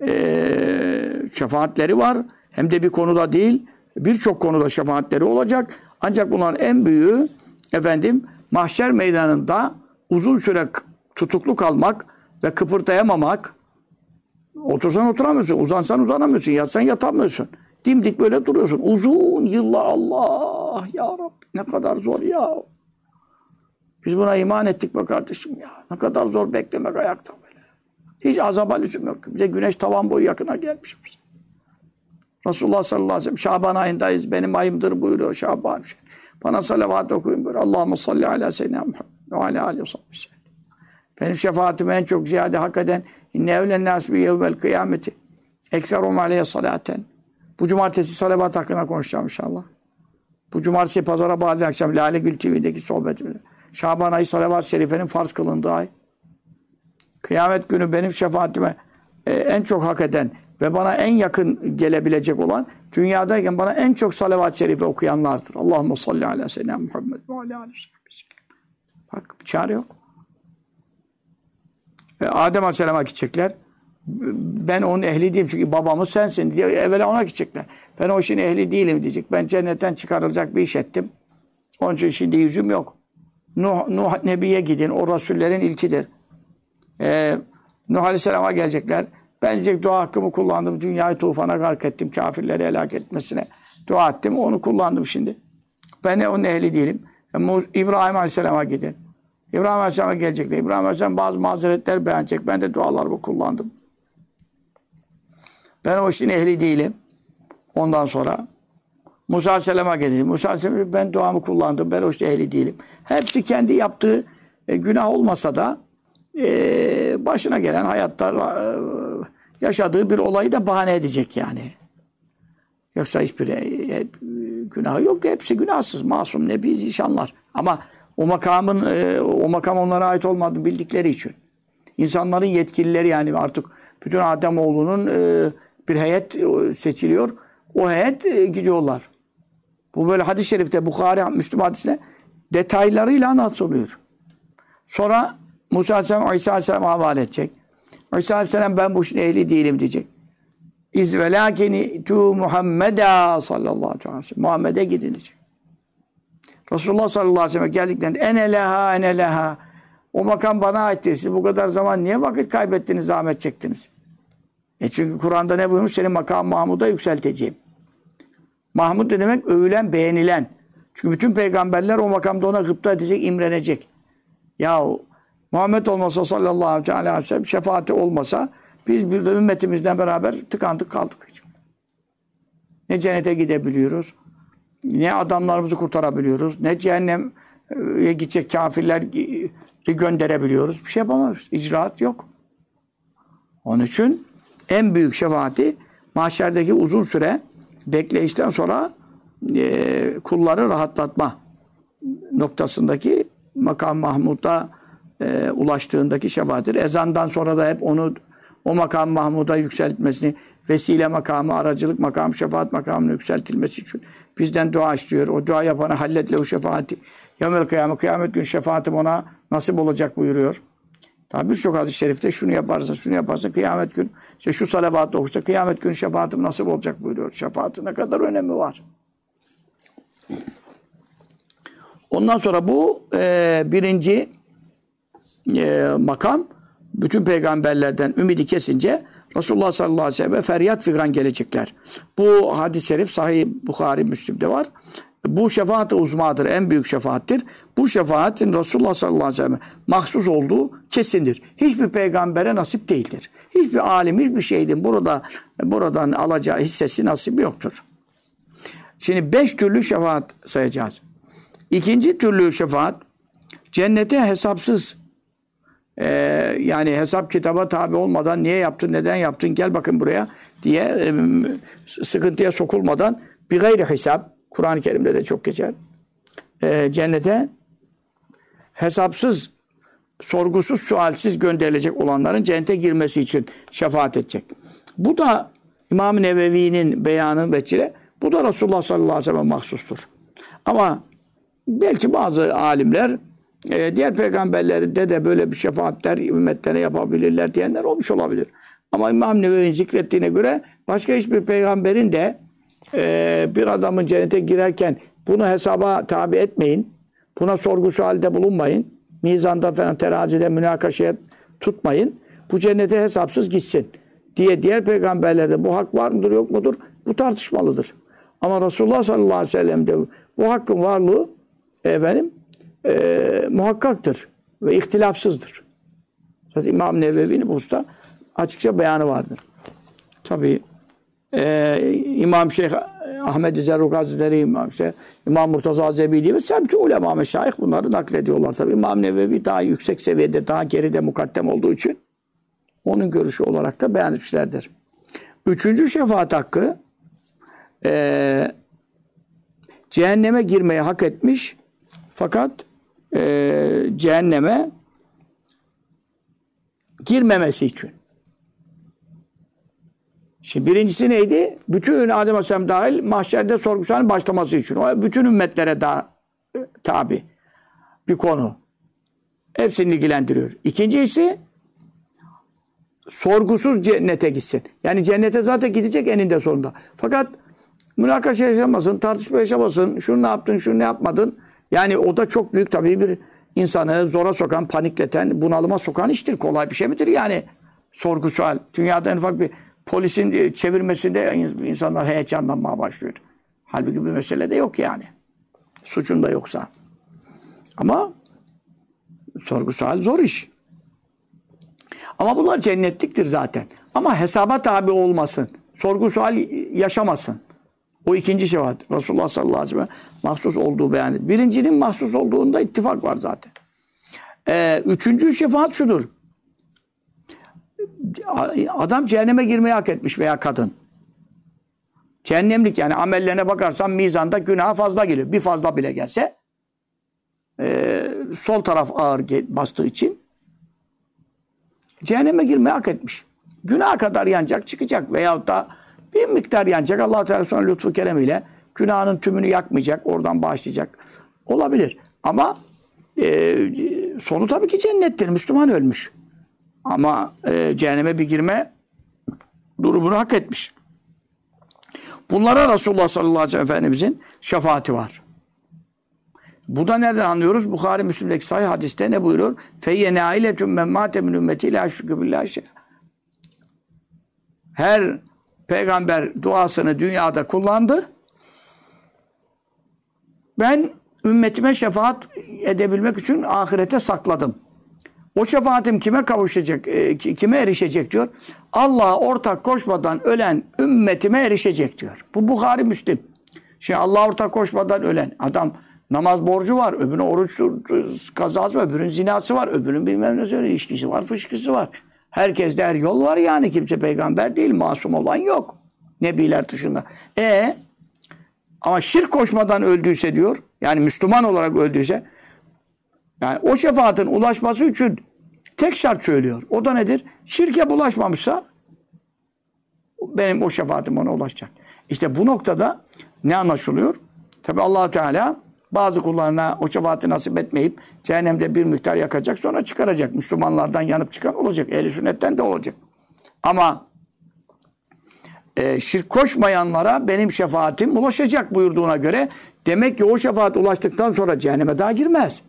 e, şefaatleri var. Hem de bir konuda değil, birçok konuda şefaatleri olacak. Ancak bunların en büyüğü efendim mahşer meydanında uzun süre tutuklu kalmak ve kıpırdayamamak. Otursan oturamıyorsun, uzansan uzanamıyorsun, yatsan yatamıyorsun. Dimdik böyle duruyorsun. Uzun yıllar Allah ya Rabbi ne kadar zor ya. Biz buna iman ettik be kardeşim ya. Ne kadar zor beklemek ayakta böyle. Hiç azaba lüzum yok. Bir de güneş tavan boyu yakına gelmiş. Resulullah sallallahu aleyhi ve sellem Şaban ayındayız. Benim ayımdır buyuruyor Şaban. Bana salavat okuyun buyuruyor. Allahümme salli ala seyyidina Muhammed ve ala aleyhi ve sellem. Benim şefaatimi en çok ziyade hak eden inne evlen nas bi yevmel kıyameti ekserum aleyhe salaten. Bu cumartesi salavat hakkında konuşacağım inşallah. Bu cumartesi pazara bağlı akşam Lale Gül TV'deki sohbetimde. Şaban ayı salavat-ı şerifenin farz kılındığı ay. Kıyamet günü benim şefaatime e, en çok hak eden ve bana en yakın gelebilecek olan dünyadayken bana en çok salavat-ı şerife okuyanlardır. Allahumme salli ala seyyidina Muhammed ve ala aleyhi Bak çare yok. E, Adem Aleyhisselam'a gidecekler. Ben onun ehli değilim çünkü babamız sensin diye evvela ona gidecekler. Ben o işin ehli değilim diyecek. Ben cennetten çıkarılacak bir iş ettim. Onun için şimdi yüzüm yok. Nuh, Nuh Nebi'ye gidin. O Rasullerin ilkidir. Ee, Nuh Aleyhisselam'a gelecekler. Ben diyecek dua hakkımı kullandım. Dünyayı tufana gark ettim. Kafirleri helak etmesine dua ettim. Onu kullandım şimdi. Ben de onun ehli değilim. İbrahim Aleyhisselam'a gidin. İbrahim Aleyhisselam'a gelecekler. İbrahim Aleyhisselam bazı mazeretler beğenecek. Ben de dualarımı kullandım. Ben o işin ehli değilim. Ondan sonra Musa Aleyhisselam'a geldi. Musa Aleyhisselam ben duamı kullandım. Ben o işin ehli değilim. Hepsi kendi yaptığı e, günah olmasa da e, başına gelen hayatta e, yaşadığı bir olayı da bahane edecek yani. Yoksa hiçbir e, günahı yok. Hepsi günahsız, masum, nebi, zişanlar. Ama o makamın, e, o makam onlara ait olmadığını bildikleri için. İnsanların yetkilileri yani artık bütün Ademoğlu'nun e, bir heyet e, seçiliyor. O heyet gidiyorlar. Bu böyle hadis-i şerifte Bukhari, Müslüm hadisine detaylarıyla anlatılıyor. Sonra Musa Aleyhisselam İsa Aleyhisselam havale edecek. İsa Aleyhisselam ben bu işin ehli değilim diyecek. İz velâkeni tu Muhammeda sallallahu aleyhi ve sellem. Muhammed'e gidin diyecek. Resulullah sallallahu aleyhi ve sellem geldiklerinde ene leha ene leha. O makam bana aittir. Siz bu kadar zaman niye vakit kaybettiniz, zahmet çektiniz? E çünkü Kur'an'da ne buyurmuş? Senin makam Mahmud'a yükselteceğim. Mahmud ne demek? Övülen, beğenilen. Çünkü bütün peygamberler o makamda ona gıpta edecek, imrenecek. Ya Muhammed olmasa sallallahu aleyhi ve sellem şefaati olmasa biz bir de ümmetimizden beraber tıkandık kaldık. Ne cennete gidebiliyoruz, ne adamlarımızı kurtarabiliyoruz, ne cehenneme gidecek kafirleri gönderebiliyoruz. Bir şey yapamıyoruz. İcraat yok. Onun için en büyük şefaati mahşerdeki uzun süre bekleyişten sonra e, kulları rahatlatma noktasındaki makam Mahmud'a e, ulaştığındaki şefaattir. Ezandan sonra da hep onu o makam Mahmud'a yükseltmesini, vesile makamı, aracılık makamı, şefaat makamına yükseltilmesi için bizden dua istiyor. O dua yapana halletle o şefaati. Yevmel kıyamet, kıyamet gün şefaatim ona nasip olacak buyuruyor. Tabi birçok hadis-i şerifte şunu yaparsa, şunu yaparsa kıyamet gün, işte şu salavat okursa kıyamet gün şefaatim nasip olacak buyuruyor. Şefaatin ne kadar önemi var. Ondan sonra bu e, birinci e, makam bütün peygamberlerden ümidi kesince Resulullah sallallahu aleyhi ve sellem feryat figan gelecekler. Bu hadis-i şerif Sahih Bukhari Müslim'de var. Bu şefaat uzmadır, en büyük şefaattir. Bu şefaatin Resulullah sallallahu aleyhi ve sellem mahsus olduğu kesindir. Hiçbir peygambere nasip değildir. Hiçbir alim, hiçbir şeydin burada buradan alacağı hissesi nasip yoktur. Şimdi beş türlü şefaat sayacağız. İkinci türlü şefaat cennete hesapsız e, yani hesap kitaba tabi olmadan niye yaptın, neden yaptın, gel bakın buraya diye e, sıkıntıya sokulmadan bir gayri hesap, Kur'an-ı Kerim'de de çok geçer. E, cennete hesapsız, sorgusuz, sualsiz gönderilecek olanların cennete girmesi için şefaat edecek. Bu da İmam-ı Nevevi'nin beyanı veçile, bu da Resulullah sallallahu aleyhi ve sellem mahsustur. Ama belki bazı alimler e, diğer peygamberlerde de böyle bir şefaatler ümmetlere yapabilirler diyenler olmuş olabilir. Ama İmam Nevevi'nin zikrettiğine göre başka hiçbir peygamberin de e, bir adamın cennete girerken bunu hesaba tabi etmeyin. Buna sorgu halde bulunmayın. Mizanda falan terazide münakaşaya tutmayın. Bu cennete hesapsız gitsin diye diğer peygamberlerde bu hak var mıdır yok mudur? Bu tartışmalıdır. Ama Resulullah sallallahu aleyhi ve sellem'de bu hakkın varlığı efendim e, muhakkaktır ve ihtilafsızdır. Zaten İmam Nevevi'nin bu usta açıkça beyanı vardır. Tabi e, İmam Şeyh Ahmet Zerruk Hazretleri, İmam, işte, İmam Murtaza Zebidi ve sebti ulema meşayih bunları naklediyorlar. Tabi İmam Nevevi daha yüksek seviyede, daha geride mukaddem olduğu için onun görüşü olarak da beyan etmişlerdir. Üçüncü şefaat hakkı e, cehenneme girmeyi hak etmiş fakat e, cehenneme girmemesi için. Şimdi birincisi neydi? Bütün Adem Aleyhisselam dahil mahşerde sorgusunun başlaması için. O bütün ümmetlere daha e, tabi bir konu. Hepsini ilgilendiriyor. İkincisi sorgusuz cennete gitsin. Yani cennete zaten gidecek eninde sonunda. Fakat münakaşa yaşamasın, tartışma yaşamasın, şunu ne yaptın, şunu ne yapmadın. Yani o da çok büyük tabii bir insanı zora sokan, panikleten, bunalıma sokan iştir. Kolay bir şey midir yani? Sorgu sual. Dünyada en ufak bir polisin çevirmesinde insanlar heyecanlanmaya başlıyor. Halbuki bir mesele de yok yani. Suçun da yoksa. Ama sorgu sual zor iş. Ama bunlar cennetliktir zaten. Ama hesaba tabi olmasın. Sorgu sual yaşamasın. O ikinci şefaat. Resulullah sallallahu aleyhi ve sellem mahsus olduğu beyan. Birincinin mahsus olduğunda ittifak var zaten. Ee, üçüncü şefaat şudur. Adam cehenneme girmeyi hak etmiş veya kadın. Cehennemlik yani amellerine bakarsan mizanda günah fazla geliyor. Bir fazla bile gelse e, sol taraf ağır bastığı için cehenneme girmeyi hak etmiş. Günah kadar yanacak çıkacak veyahut da bir miktar yanacak. Allah Teala sonra lütfu keremiyle günahının tümünü yakmayacak. Oradan bağışlayacak. Olabilir. Ama e, sonu tabii ki cennettir. Müslüman ölmüş. Ama e, cehenneme bir girme durumunu hak etmiş. Bunlara Resulullah sallallahu aleyhi ve sellem Efendimizin şefaati var. Bu da nereden anlıyoruz? Bukhari Müslim'deki sahih hadiste ne buyuruyor? Feyye nailetun men mate min ümmeti la şükü şey. Her peygamber duasını dünyada kullandı. Ben ümmetime şefaat edebilmek için ahirete sakladım. O şefaatim kime kavuşacak, e, kime erişecek diyor. Allah'a ortak koşmadan ölen ümmetime erişecek diyor. Bu Bukhari Müslim. Şimdi Allah'a ortak koşmadan ölen adam namaz borcu var, öbürünün oruç kazası var, öbürünün zinası var, öbürünün bilmem ne söyle, ilişkisi var, fışkısı var. Herkeste her yol var yani. Kimse peygamber değil, masum olan yok. Nebiler dışında. E ama şirk koşmadan öldüyse diyor, yani Müslüman olarak öldüyse, yani o şefaatin ulaşması için tek şart söylüyor. O da nedir? Şirke bulaşmamışsa benim o şefaatim ona ulaşacak. İşte bu noktada ne anlaşılıyor? Tabi allah Teala bazı kullarına o şefaati nasip etmeyip cehennemde bir miktar yakacak sonra çıkaracak. Müslümanlardan yanıp çıkan olacak. Ehli sünnetten de olacak. Ama e, şirk koşmayanlara benim şefaatim ulaşacak buyurduğuna göre demek ki o şefaat ulaştıktan sonra cehenneme daha girmez.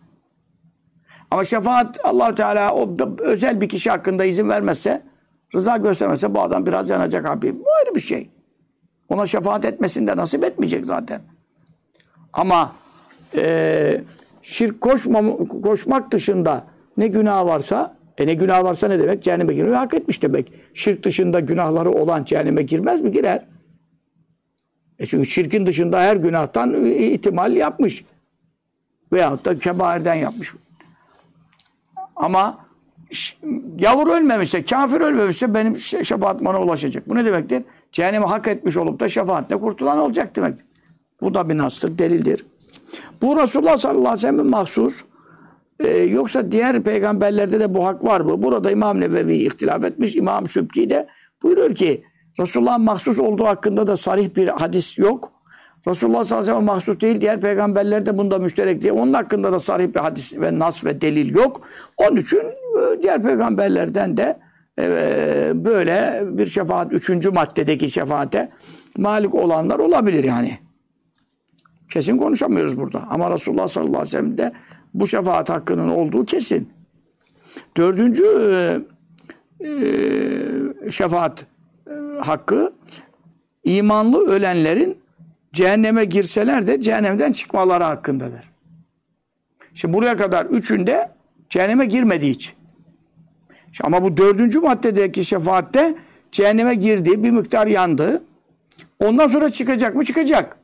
Ama şefaat allah Teala o özel bir kişi hakkında izin vermezse, rıza göstermezse bu adam biraz yanacak abi. Bu ayrı bir şey. Ona şefaat etmesini de nasip etmeyecek zaten. Ama e, şirk koşma, koşmak dışında ne günah varsa E ne günah varsa ne demek? Cehenneme girmeyi hak etmiş demek. Şirk dışında günahları olan cehenneme girmez mi? Girer. E çünkü şirkin dışında her günahtan ihtimal yapmış. Veyahut da kebairden yapmış. Ama yavur ölmemişse, kafir ölmemişse benim şefaat ulaşacak. Bu ne demektir? Cehennemi hak etmiş olup da şefaatle kurtulan olacak demektir. Bu da bir nastır, delildir. Bu Resulullah sallallahu aleyhi ve sellem'in mahsus. Ee, yoksa diğer peygamberlerde de bu hak var mı? Burada İmam Nevevi ihtilaf etmiş. İmam Sübki de buyuruyor ki Resulullah'ın mahsus olduğu hakkında da sarih bir hadis yok. Resulullah sallallahu aleyhi ve sellem mahsus değil. Diğer peygamberler de bunda müşterek diye. Onun hakkında da sarih bir hadis ve nas ve delil yok. Onun için e, diğer peygamberlerden de e, böyle bir şefaat, üçüncü maddedeki şefaate malik olanlar olabilir yani. Kesin konuşamıyoruz burada. Ama Resulullah sallallahu aleyhi ve sellem'de bu şefaat hakkının olduğu kesin. Dördüncü e, e, şefaat e, hakkı imanlı ölenlerin cehenneme girseler de cehennemden çıkmaları hakkındadır. Şimdi buraya kadar üçünde cehenneme girmedi hiç. Ama bu dördüncü maddedeki şefaatte cehenneme girdi, bir miktar yandı. Ondan sonra çıkacak mı? Çıkacak.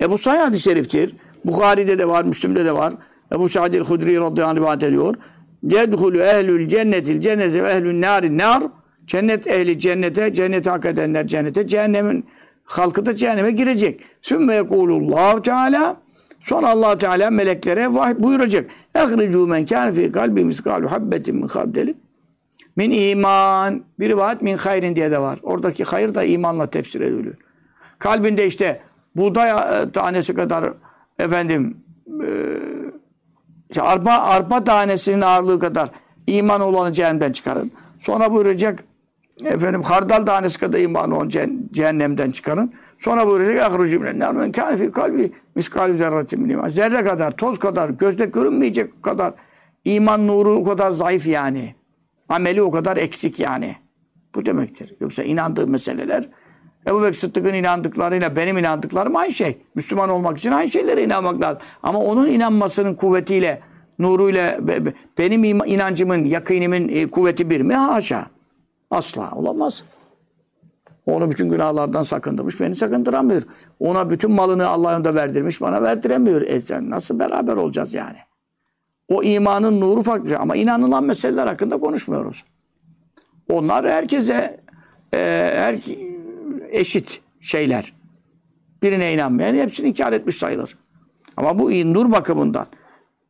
Ebu Said hadis-i şeriftir. Bukhari'de de var, Müslim'de de var. Ebu Sa'd el-Hudri radıyallahu anh rivayet ediyor. Yedhulu ehlül cennetil cennete ve ehlün nârin nar. Cennet ehli cennete, cennete hak edenler cennete, cehennemin halkı da cehenneme girecek. Sümme yekulullahu teala Sonra allah Teala meleklere vahiy buyuracak. Ehricu men kâne fî kalbi miskâlu habbetin min hardeli. Min iman. Bir rivayet min hayrin diye de var. Oradaki hayır da imanla tefsir ediliyor. Kalbinde işte buğday e, tanesi kadar efendim e, işte arpa, arpa tanesinin ağırlığı kadar iman olanı cehennemden çıkarın. Sonra buyuracak efendim hardal tanesi kadar iman olan cehennemden çıkarın. Sonra buyuracak ahrucu minen men kâne kalbi miskâli zerratin min. Zerre kadar, toz kadar, gözde görünmeyecek kadar iman nuru o kadar zayıf yani. Ameli o kadar eksik yani. Bu demektir. Yoksa inandığı meseleler Ebu Bekir Sıddık'ın inandıklarıyla benim inandıklarım aynı şey. Müslüman olmak için aynı şeylere inanmak lazım. Ama onun inanmasının kuvvetiyle, nuruyla benim inancımın, yakinimin e, kuvveti bir mi? Haşa. Asla olamaz. Onu bütün günahlardan sakındırmış, beni sakındıramıyor. Ona bütün malını Allah'ın da verdirmiş, bana verdiremiyor. E sen nasıl beraber olacağız yani? O imanın nuru farklı. Ama inanılan meseleler hakkında konuşmuyoruz. Onlar herkese e, her, eşit şeyler. Birine inanmayan hepsini inkar etmiş sayılır. Ama bu nur bakımından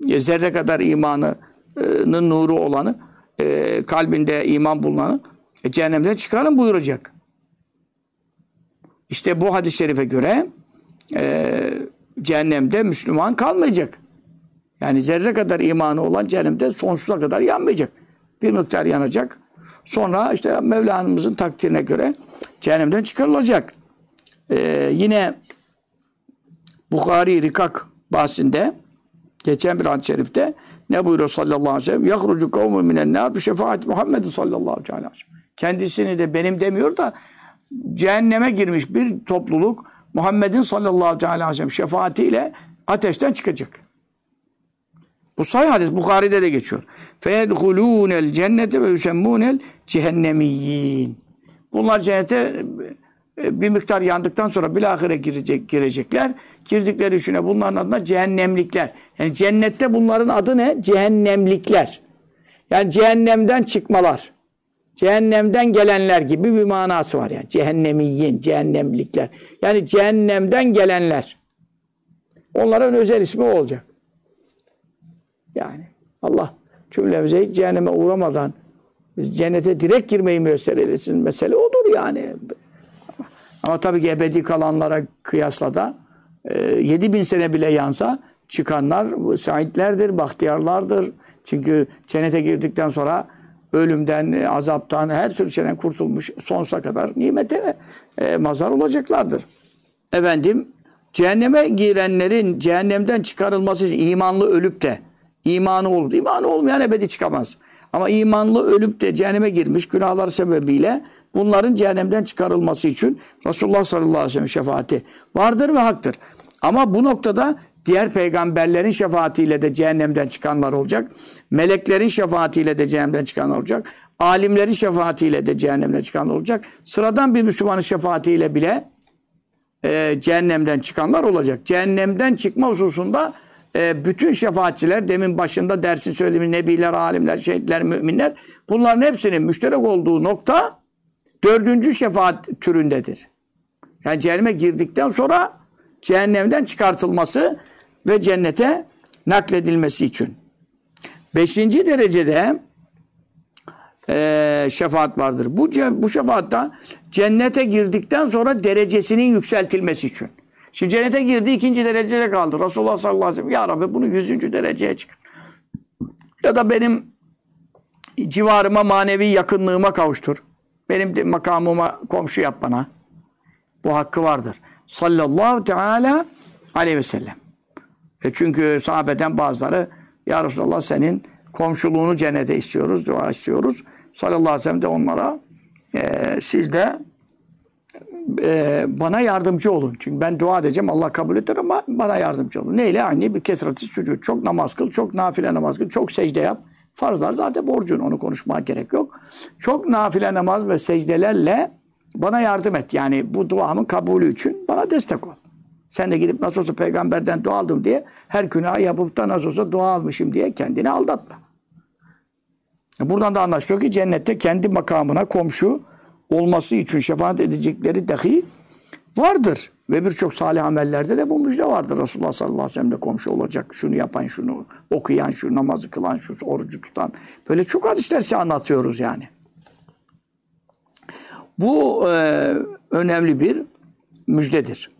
e, zerre kadar imanının nuru olanı, e, kalbinde iman bulunanı e, cehennemden çıkarın buyuracak. İşte bu hadis-i şerife göre cehennemde Müslüman kalmayacak. Yani zerre kadar imanı olan cehennemde sonsuza kadar yanmayacak. Bir miktar yanacak. Sonra işte Mevlana'mızın takdirine göre cehennemden çıkarılacak. Ee, yine Bukhari Rikak bahsinde geçen bir hadis-i şerifte ne buyuruyor sallallahu aleyhi ve sellem? Yahrucu kavmun minen nar bi şefaat Muhammed sallallahu aleyhi ve sellem. Kendisini de benim demiyor da cehenneme girmiş bir topluluk Muhammed'in sallallahu aleyhi ve sellem şefaatiyle ateşten çıkacak. Bu sahih hadis Bukhari'de de geçiyor. Feyedhulûnel cennete ve yusemmûnel cehennemiyyin. Bunlar cennete e, bir miktar yandıktan sonra bilahire girecek, girecekler. Girdikleri içine bunların adına cehennemlikler. Yani cennette bunların adı ne? Cehennemlikler. Yani cehennemden çıkmalar. Cehennemden gelenler gibi bir manası var yani. Cehennemiyyin, cehennemlikler. Yani cehennemden gelenler. Onların özel ismi olacak. Yani Allah cümlemize hiç cehenneme uğramadan cennete direkt girmeyi müyesser eylesin. Mesele odur yani. Ama tabii ki ebedi kalanlara kıyasla da e, 7 bin sene bile yansa çıkanlar şahitlerdir, bahtiyarlardır. Çünkü cennete girdikten sonra ölümden, azaptan, her türlü şeyden kurtulmuş sonsuza kadar nimete e, mazar olacaklardır. Efendim, cehenneme girenlerin cehennemden çıkarılması için imanlı ölüp de imanı olur. İmanı olmayan ebedi çıkamaz. Ama imanlı ölüp de cehenneme girmiş günahlar sebebiyle bunların cehennemden çıkarılması için Resulullah sallallahu aleyhi ve sellem şefaati vardır ve haktır. Ama bu noktada Diğer peygamberlerin şefaatiyle de cehennemden çıkanlar olacak. Meleklerin şefaatiyle de cehennemden çıkanlar olacak. Alimlerin şefaatiyle de cehennemden çıkanlar olacak. Sıradan bir Müslümanın şefaatiyle bile e, cehennemden çıkanlar olacak. Cehennemden çıkma hususunda e, bütün şefaatçiler, demin başında dersin söylediğimiz nebiler, alimler, şehitler, müminler bunların hepsinin müşterek olduğu nokta dördüncü şefaat türündedir. Yani cehenneme girdikten sonra cehennemden çıkartılması ve cennete nakledilmesi için. Beşinci derecede e, şefaat vardır. Bu, bu şefaatta cennete girdikten sonra derecesinin yükseltilmesi için. Şimdi cennete girdi ikinci derecede kaldı. Resulullah sallallahu aleyhi ve sellem ya Rabbi bunu yüzüncü dereceye çıkar. Ya da benim civarıma manevi yakınlığıma kavuştur. Benim makamıma komşu yap bana. Bu hakkı vardır. Sallallahu teala aleyhi ve sellem. E çünkü sahabeden bazıları ya Resulallah senin komşuluğunu cennete istiyoruz, dua istiyoruz. Sallallahu aleyhi ve sellem de onlara e, siz de e, bana yardımcı olun. Çünkü ben dua edeceğim Allah kabul eder ama bana yardımcı olun. Neyle? Aynı bir kesreti sucud. Çok namaz kıl, çok nafile namaz kıl, çok secde yap. Farzlar zaten borcun onu konuşmaya gerek yok. Çok nafile namaz ve secdelerle bana yardım et. Yani bu duamın kabulü için bana destek ol. Sen de gidip nasıl olsa peygamberden dua aldım diye her günah yapıp da nasıl olsa dua almışım diye kendini aldatma. Buradan da anlaşılıyor ki cennette kendi makamına komşu olması için şefaat edecekleri dahi vardır. Ve birçok salih amellerde de bu müjde vardır. Resulullah sallallahu aleyhi ve sellem de komşu olacak. Şunu yapan, şunu okuyan, şu namazı kılan, şu orucu tutan. Böyle çok hadisler size anlatıyoruz yani. Bu e, önemli bir müjdedir.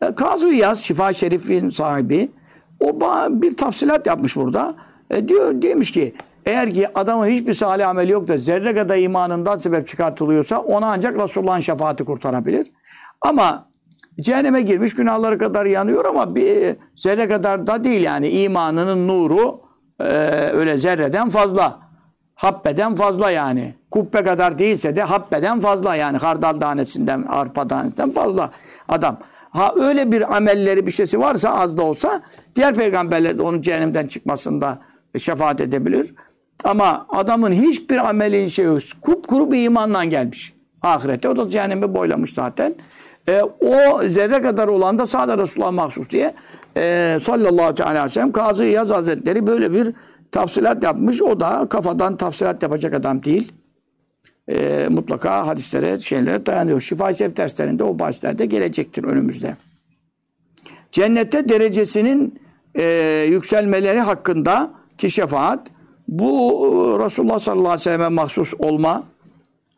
E, Kazı Yaz, Şifa Şerif'in sahibi, o bir tafsilat yapmış burada. E, diyor demiş ki eğer ki adamın hiçbir salih ameli yok da zerre kadar imanından sebep çıkartılıyorsa ona ancak Resulullah'ın şefaati kurtarabilir. Ama cehenneme girmiş günahları kadar yanıyor ama bir zerre kadar da değil yani imanının nuru e, öyle zerreden fazla. Habbeden fazla yani. Kubbe kadar değilse de habbeden fazla yani. Hardal tanesinden, arpa tanesinden fazla adam. Ha öyle bir amelleri bir şeysi varsa az da olsa diğer peygamberler de onun cehennemden çıkmasında şefaat edebilir. Ama adamın hiçbir amelin şey yok. Kupkuru bir imanla gelmiş. Ahirette o da cehennemi boylamış zaten. E, o zerre kadar olan da sadece Resulullah mahsus diye e, sallallahu aleyhi ve sellem Kazı Yaz Hazretleri böyle bir tafsilat yapmış. O da kafadan tafsilat yapacak adam değil. E, mutlaka hadislere, şeylere dayanıyor. Şifa-i Şerif derslerinde o bahslerde gelecektir önümüzde. Cennette derecesinin e, yükselmeleri hakkında ki şefaat bu e, Resulullah sallallahu aleyhi ve selleme mahsus olma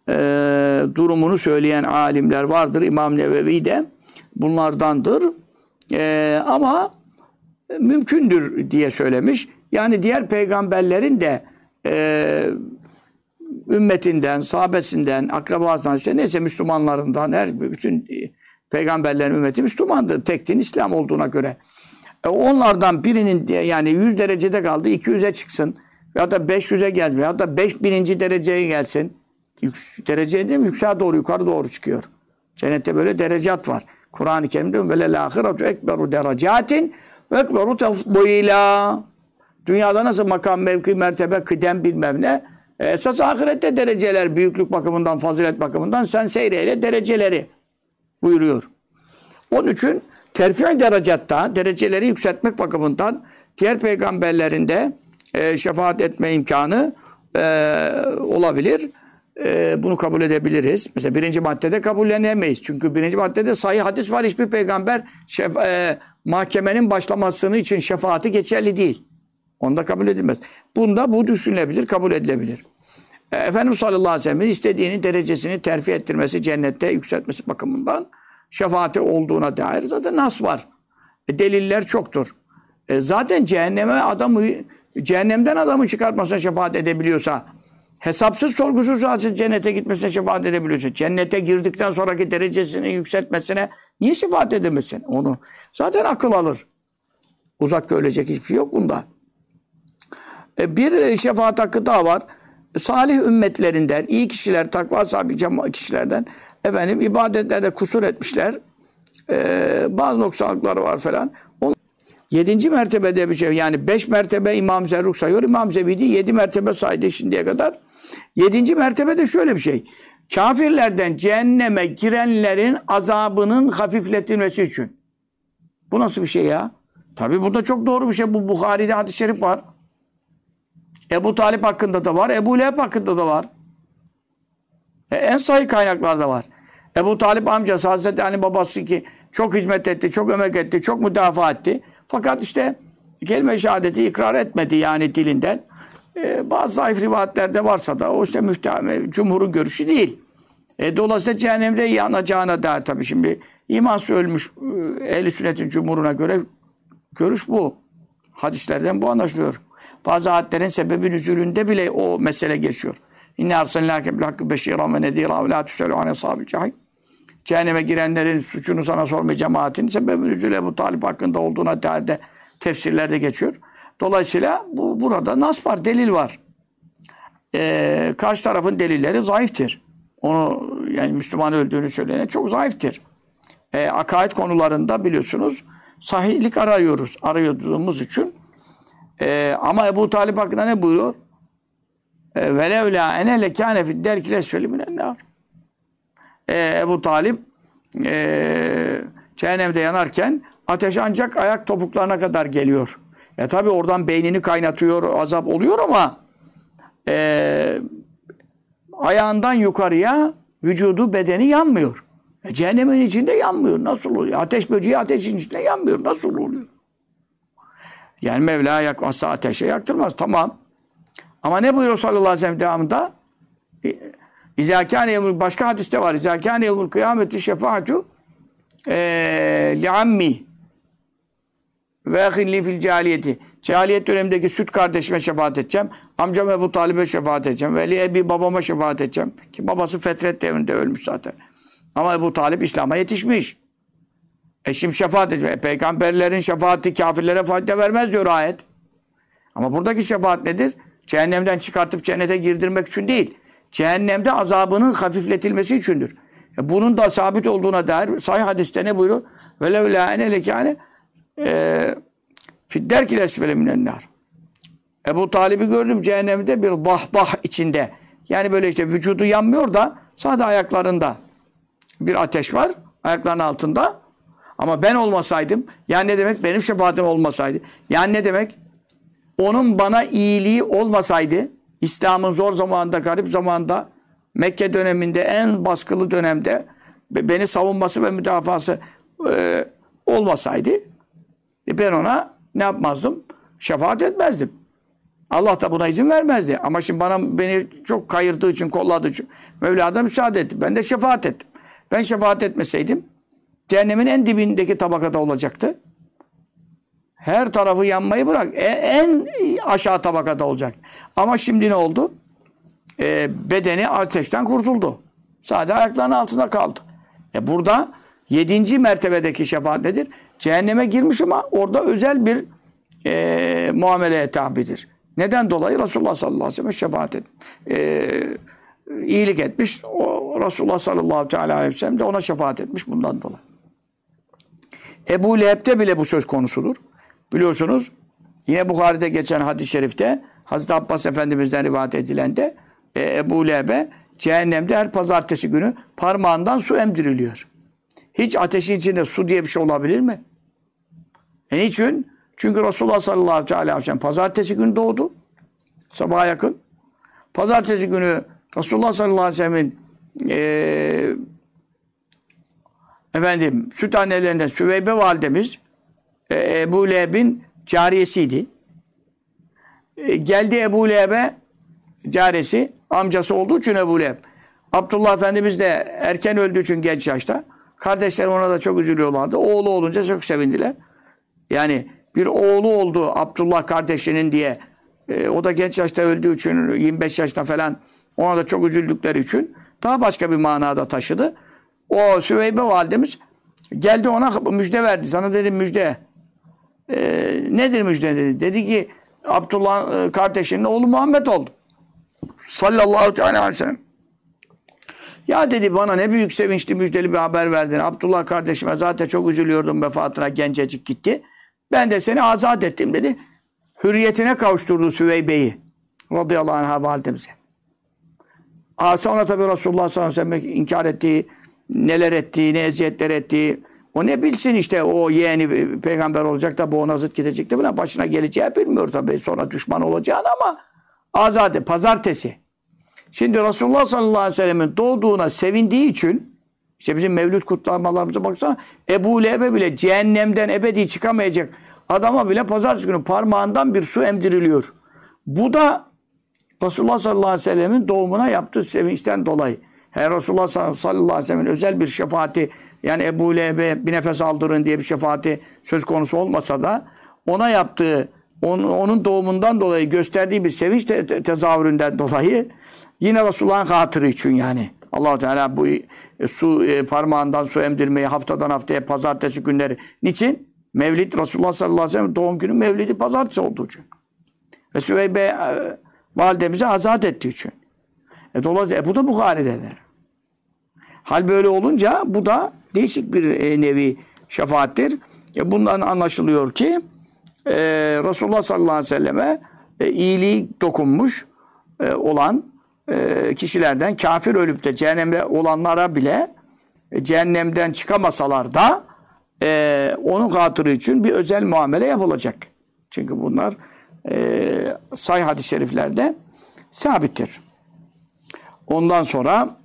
e, durumunu söyleyen alimler vardır. İmam Nevevi de bunlardandır. E, ama mümkündür diye söylemiş. Yani diğer peygamberlerin de e, ümmetinden, sahabesinden, akrabasından, işte neyse Müslümanlarından, her bütün peygamberlerin ümmeti Müslümandır. Tek din İslam olduğuna göre. E, onlardan birinin yani 100 derecede kaldı, 200'e çıksın ya da 500'e geldi ya da 5000. dereceye gelsin. Yük, derece değil mi? Yükseğe doğru, yukarı doğru çıkıyor. Cennette böyle derecat var. Kur'an-ı Kerim'de ve lâhiratu ekberu derecatin ve ekberu tefdîlâ. Dünyada nasıl makam, mevki, mertebe, kıdem bilmem ne. E, esas ahirette dereceler büyüklük bakımından, fazilet bakımından sen seyreyle dereceleri buyuruyor. Onun için terfi derecatta dereceleri yükseltmek bakımından diğer peygamberlerinde e, şefaat etme imkanı e, olabilir. E, bunu kabul edebiliriz. Mesela birinci maddede kabullenemeyiz. Çünkü birinci maddede sayı hadis var. Hiçbir peygamber şef, e, mahkemenin başlamasını için şefaati geçerli değil. Onda kabul edilmez. Bunda bu düşünülebilir, kabul edilebilir. E, Efendimiz sallallahu aleyhi ve sellem'in istediğini derecesini terfi ettirmesi, cennette yükseltmesi bakımından şefaati olduğuna dair zaten nas var. E, deliller çoktur. E, zaten cehenneme adamı cehennemden adamı çıkartmasına şefaat edebiliyorsa, hesapsız sorgusuz zaten cennete gitmesine şefaat edebiliyorsa, cennete girdikten sonraki derecesini yükseltmesine niye şefaat edemesin? Onu zaten akıl alır. Uzak görülecek hiçbir şey yok bunda. E, bir şefaat hakkı daha var. Salih ümmetlerinden, iyi kişiler, takva sahibi kişilerden efendim ibadetlerde kusur etmişler. Ee, bazı noksanlıkları var falan. O, yedinci mertebede bir şey. Yani beş mertebe İmam Zerruk sayıyor. İmam Zebidi yedi mertebe saydı şimdiye kadar. Yedinci mertebede şöyle bir şey. Kafirlerden cehenneme girenlerin azabının hafifletilmesi için. Bu nasıl bir şey ya? Tabi bu da çok doğru bir şey. Bu Bukhari'de hadis-i şerif var. Ebu Talip hakkında da var. Ebu Leheb hakkında da var. E, en sahih kaynaklarda var. Ebu Talip amcası Hazreti Ali babası ki çok hizmet etti, çok emek etti, çok müdafaa etti. Fakat işte kelime-i şehadeti ikrar etmedi yani dilinden. Ee, bazı zayıf rivayetlerde varsa da o işte müftehame, cumhurun görüşü değil. E, dolayısıyla cehennemde yanacağına der tabii şimdi. İmansız ölmüş e, ehl sünnetin cumhuruna göre görüş bu. Hadislerden bu anlaşılıyor. Bazı ayetlerin sebebi nüzulünde bile o mesele geçiyor. İnne arsalnâke bil hakkı beşîrâ ve nedîrâ ve lâ tüselû ane sâbil cahîm. Cehenneme girenlerin suçunu sana sormay cemaatin sebebi nüzul bu Talip hakkında olduğuna derde tefsirlerde geçiyor. Dolayısıyla bu burada nas var, delil var. Ee, karşı tarafın delilleri zayıftır. Onu yani Müslüman öldüğünü söyleyene çok zayıftır. Ee, akaid konularında biliyorsunuz sahihlik arıyoruz. Arıyordığımız için. Ee, ama Ebu Talip hakkında ne buyuruyor? Ee, Velevla ene lekâne fid derkil esfeli minennâr. Ee, Ebu Talip e, cehennemde yanarken ateş ancak ayak topuklarına kadar geliyor. E tabi oradan beynini kaynatıyor, azap oluyor ama e, ayağından yukarıya vücudu, bedeni yanmıyor. E, cehennemin içinde yanmıyor. Nasıl oluyor? Ateş böceği ateşin içinde yanmıyor. Nasıl oluyor? Yani Mevla yakmazsa ateşe yaktırmaz. Tamam. Ama ne buyuruyor sallallahu aleyhi ve sellem devamında? E, İzâ başka hadiste var. İzâ kâne yevmul kıyameti şefaatu e, li'ammi ve ahilli fil cahiliyeti. Cahiliyet dönemindeki süt kardeşime şefaat edeceğim. Amcam Ebu Talib'e şefaat edeceğim. Veli Ebi babama şefaat edeceğim. Ki babası fetret devrinde ölmüş zaten. Ama Ebu Talip İslam'a yetişmiş. Eşim şefaat edecek. E, peygamberlerin şefaati kafirlere fayda vermez diyor ayet. Ama buradaki şefaat nedir? Cehennemden çıkartıp cennete girdirmek için değil. Cehennemde azabının hafifletilmesi içindir. E, bunun da sabit olduğuna dair sahih hadiste ne buyuruyor? Ve levlâ ene lekâne e, fidderkil esfele minennar. Ebu Talib'i gördüm cehennemde bir dahdah içinde. Yani böyle işte vücudu yanmıyor da sadece ayaklarında bir ateş var. Ayaklarının altında. Ama ben olmasaydım, yani ne demek? Benim şefaatim olmasaydı. Yani ne demek? Onun bana iyiliği olmasaydı, İslam'ın zor zamanında, garip zamanında, Mekke döneminde, en baskılı dönemde beni savunması ve müdafası e, olmasaydı, e ben ona ne yapmazdım? Şefaat etmezdim. Allah da buna izin vermezdi. Ama şimdi bana beni çok kayırdığı için, kolladığı için Mevla müsaade etti. Ben de şefaat ettim. Ben şefaat etmeseydim cehennemin en dibindeki tabakada olacaktı. Her tarafı yanmayı bırak. E, en aşağı tabakada olacak. Ama şimdi ne oldu? E, bedeni ateşten kurtuldu. Sadece ayaklarının altında kaldı. E burada yedinci mertebedeki şefaat nedir? Cehenneme girmiş ama orada özel bir e, muameleye tabidir. Neden dolayı? Resulullah sallallahu aleyhi ve sellem şefaat et, e, iyilik etmiş. O Resulullah sallallahu aleyhi ve sellem de ona şefaat etmiş bundan dolayı. Ebu Leheb'de bile bu söz konusudur. Biliyorsunuz yine Bukhari'de geçen hadis-i şerifte Hazreti Abbas Efendimiz'den rivayet edilen de e, Ebu Leheb'e cehennemde her pazartesi günü parmağından su emdiriliyor. Hiç ateşin içinde su diye bir şey olabilir mi? E niçin? Çünkü Resulullah sallallahu aleyhi ve sellem pazartesi günü doğdu. Sabaha yakın. Pazartesi günü Resulullah sallallahu aleyhi ve sellem'in e, efendim süt annelerinden Süveybe validemiz Ebu Leheb'in cariyesiydi. E, geldi Ebu Leheb'e caresi amcası olduğu için Ebu Leheb. Abdullah Efendimiz de erken öldüğü için genç yaşta. Kardeşlerim ona da çok üzülüyorlardı. Oğlu olunca çok sevindiler. Yani bir oğlu oldu Abdullah kardeşinin diye. E, o da genç yaşta öldüğü için 25 yaşta falan ona da çok üzüldükleri için daha başka bir manada taşıdı. O Süveybe validemiz geldi ona müjde verdi. Sana dedim müjde. E, nedir müjde dedi. Dedi ki Abdullah e, kardeşinin oğlu Muhammed oldu. Sallallahu aleyhi ve sellem. Ya dedi bana ne büyük sevinçli müjdeli bir haber verdin. Abdullah kardeşime zaten çok üzülüyordum vefatına gencecik gitti. Ben de seni azat ettim dedi. Hürriyetine kavuşturdu Süveybe'yi. Radıyallahu anh validemize. Aa, sonra tabii Resulullah sallallahu aleyhi ve sellem inkar ettiği, neler ettiği, ne eziyetler ettiği. O ne bilsin işte o yeğeni peygamber olacak da bu ona zıt gidecek de falan başına geleceği bilmiyor tabii. Sonra düşman olacağını ama azade, pazartesi. Şimdi Resulullah sallallahu aleyhi ve sellemin doğduğuna sevindiği için işte bizim mevlüt kutlamalarımıza baksana Ebu Leheb'e bile cehennemden ebedi çıkamayacak adama bile pazartesi günü parmağından bir su emdiriliyor. Bu da Resulullah sallallahu aleyhi ve sellemin doğumuna yaptığı sevinçten dolayı. Her Resulullah sallallahu aleyhi ve sellemin özel bir şefaati yani Ebu Leheb'e bir nefes aldırın diye bir şefaati söz konusu olmasa da ona yaptığı onun, onun doğumundan dolayı gösterdiği bir sevinç te, te, tezahüründen dolayı yine Resulullah'ın hatırı için yani. allah Teala bu e, su e, parmağından su emdirmeyi haftadan haftaya pazartesi günleri. Niçin? Mevlid Resulullah sallallahu aleyhi ve sellem doğum günü Mevlidi pazartesi olduğu için. Ve Süveybe e, validemizi azat ettiği için. E, dolayısıyla e, bu da Bukhari'dedir. Hal böyle olunca bu da değişik bir e, nevi şefaattir. E, bundan anlaşılıyor ki e, Resulullah sallallahu aleyhi ve selleme e, iyiliği dokunmuş e, olan e, kişilerden kafir ölüp de cehennemde olanlara bile e, cehennemden çıkamasalar da e, onun hatırı için bir özel muamele yapılacak. Çünkü bunlar e, say hadis-i şeriflerde sabittir. Ondan sonra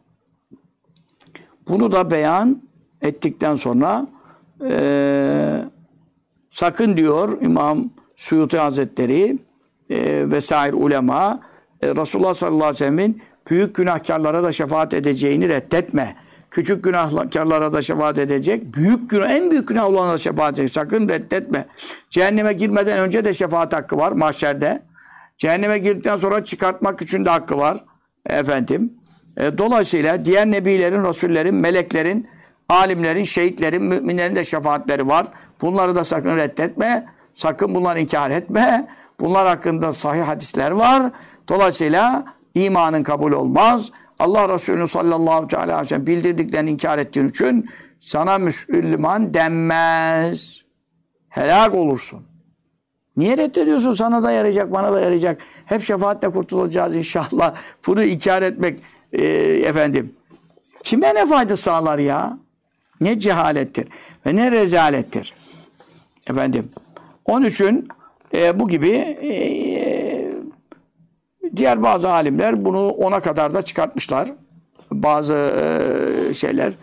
bunu da beyan ettikten sonra e, sakın diyor İmam Suyuti Hazretleri e, vesaire ulema e, Resulullah sallallahu aleyhi ve sellemin büyük günahkarlara da şefaat edeceğini reddetme. Küçük günahkarlara da şefaat edecek. Büyük günah, en büyük günah olana da şefaat edecek. Sakın reddetme. Cehenneme girmeden önce de şefaat hakkı var mahşerde. Cehenneme girdikten sonra çıkartmak için de hakkı var. Efendim. E, dolayısıyla diğer nebilerin, rasullerin, meleklerin, alimlerin, şehitlerin, müminlerin de şefaatleri var. Bunları da sakın reddetme. Sakın bunları inkar etme. Bunlar hakkında sahih hadisler var. Dolayısıyla imanın kabul olmaz. Allah Resulü sallallahu aleyhi ve sellem bildirdiklerini inkar ettiğin için sana Müslüman denmez. Helak olursun. Niye reddediyorsun? Sana da yarayacak, bana da yarayacak. Hep şefaatle kurtulacağız inşallah. Bunu inkar etmek e, efendim. Kime ne fayda sağlar ya? Ne cehalettir ve ne rezalettir. Efendim. Onun için e, bu gibi e, diğer bazı alimler bunu ona kadar da çıkartmışlar. Bazı e, şeyler.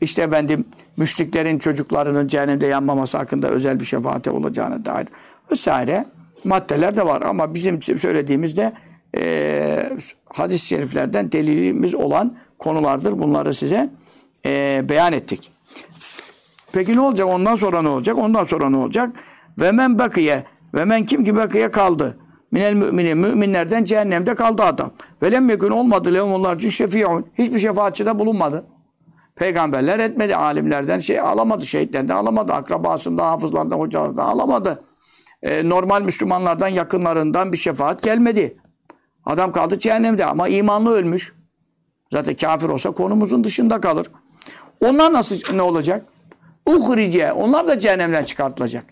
İşte efendim müşriklerin çocuklarının cehennemde yanmaması hakkında özel bir şefaate olacağına dair vesaire maddeler de var. Ama bizim söylediğimizde e, hadis-i şeriflerden delilimiz olan konulardır. Bunları size e, beyan ettik. Peki ne olacak? Ondan sonra ne olacak? Ondan sonra ne olacak? Ve men bakiye ve men kim ki bakiye kaldı. Minel müminin müminlerden cehennemde kaldı adam. Ve lem yekun olmadı lehum onlar için şefi'un. Hiçbir şefaatçi de bulunmadı. Peygamberler etmedi. Alimlerden şey alamadı. Şehitlerden alamadı. Akrabasından, hafızlarından, hocalardan alamadı. Ee, normal Müslümanlardan, yakınlarından bir şefaat gelmedi. Adam kaldı cehennemde ama imanlı ölmüş. Zaten kafir olsa konumuzun dışında kalır. Onlar nasıl ne olacak? Uhrice. Onlar da cehennemden çıkartılacak.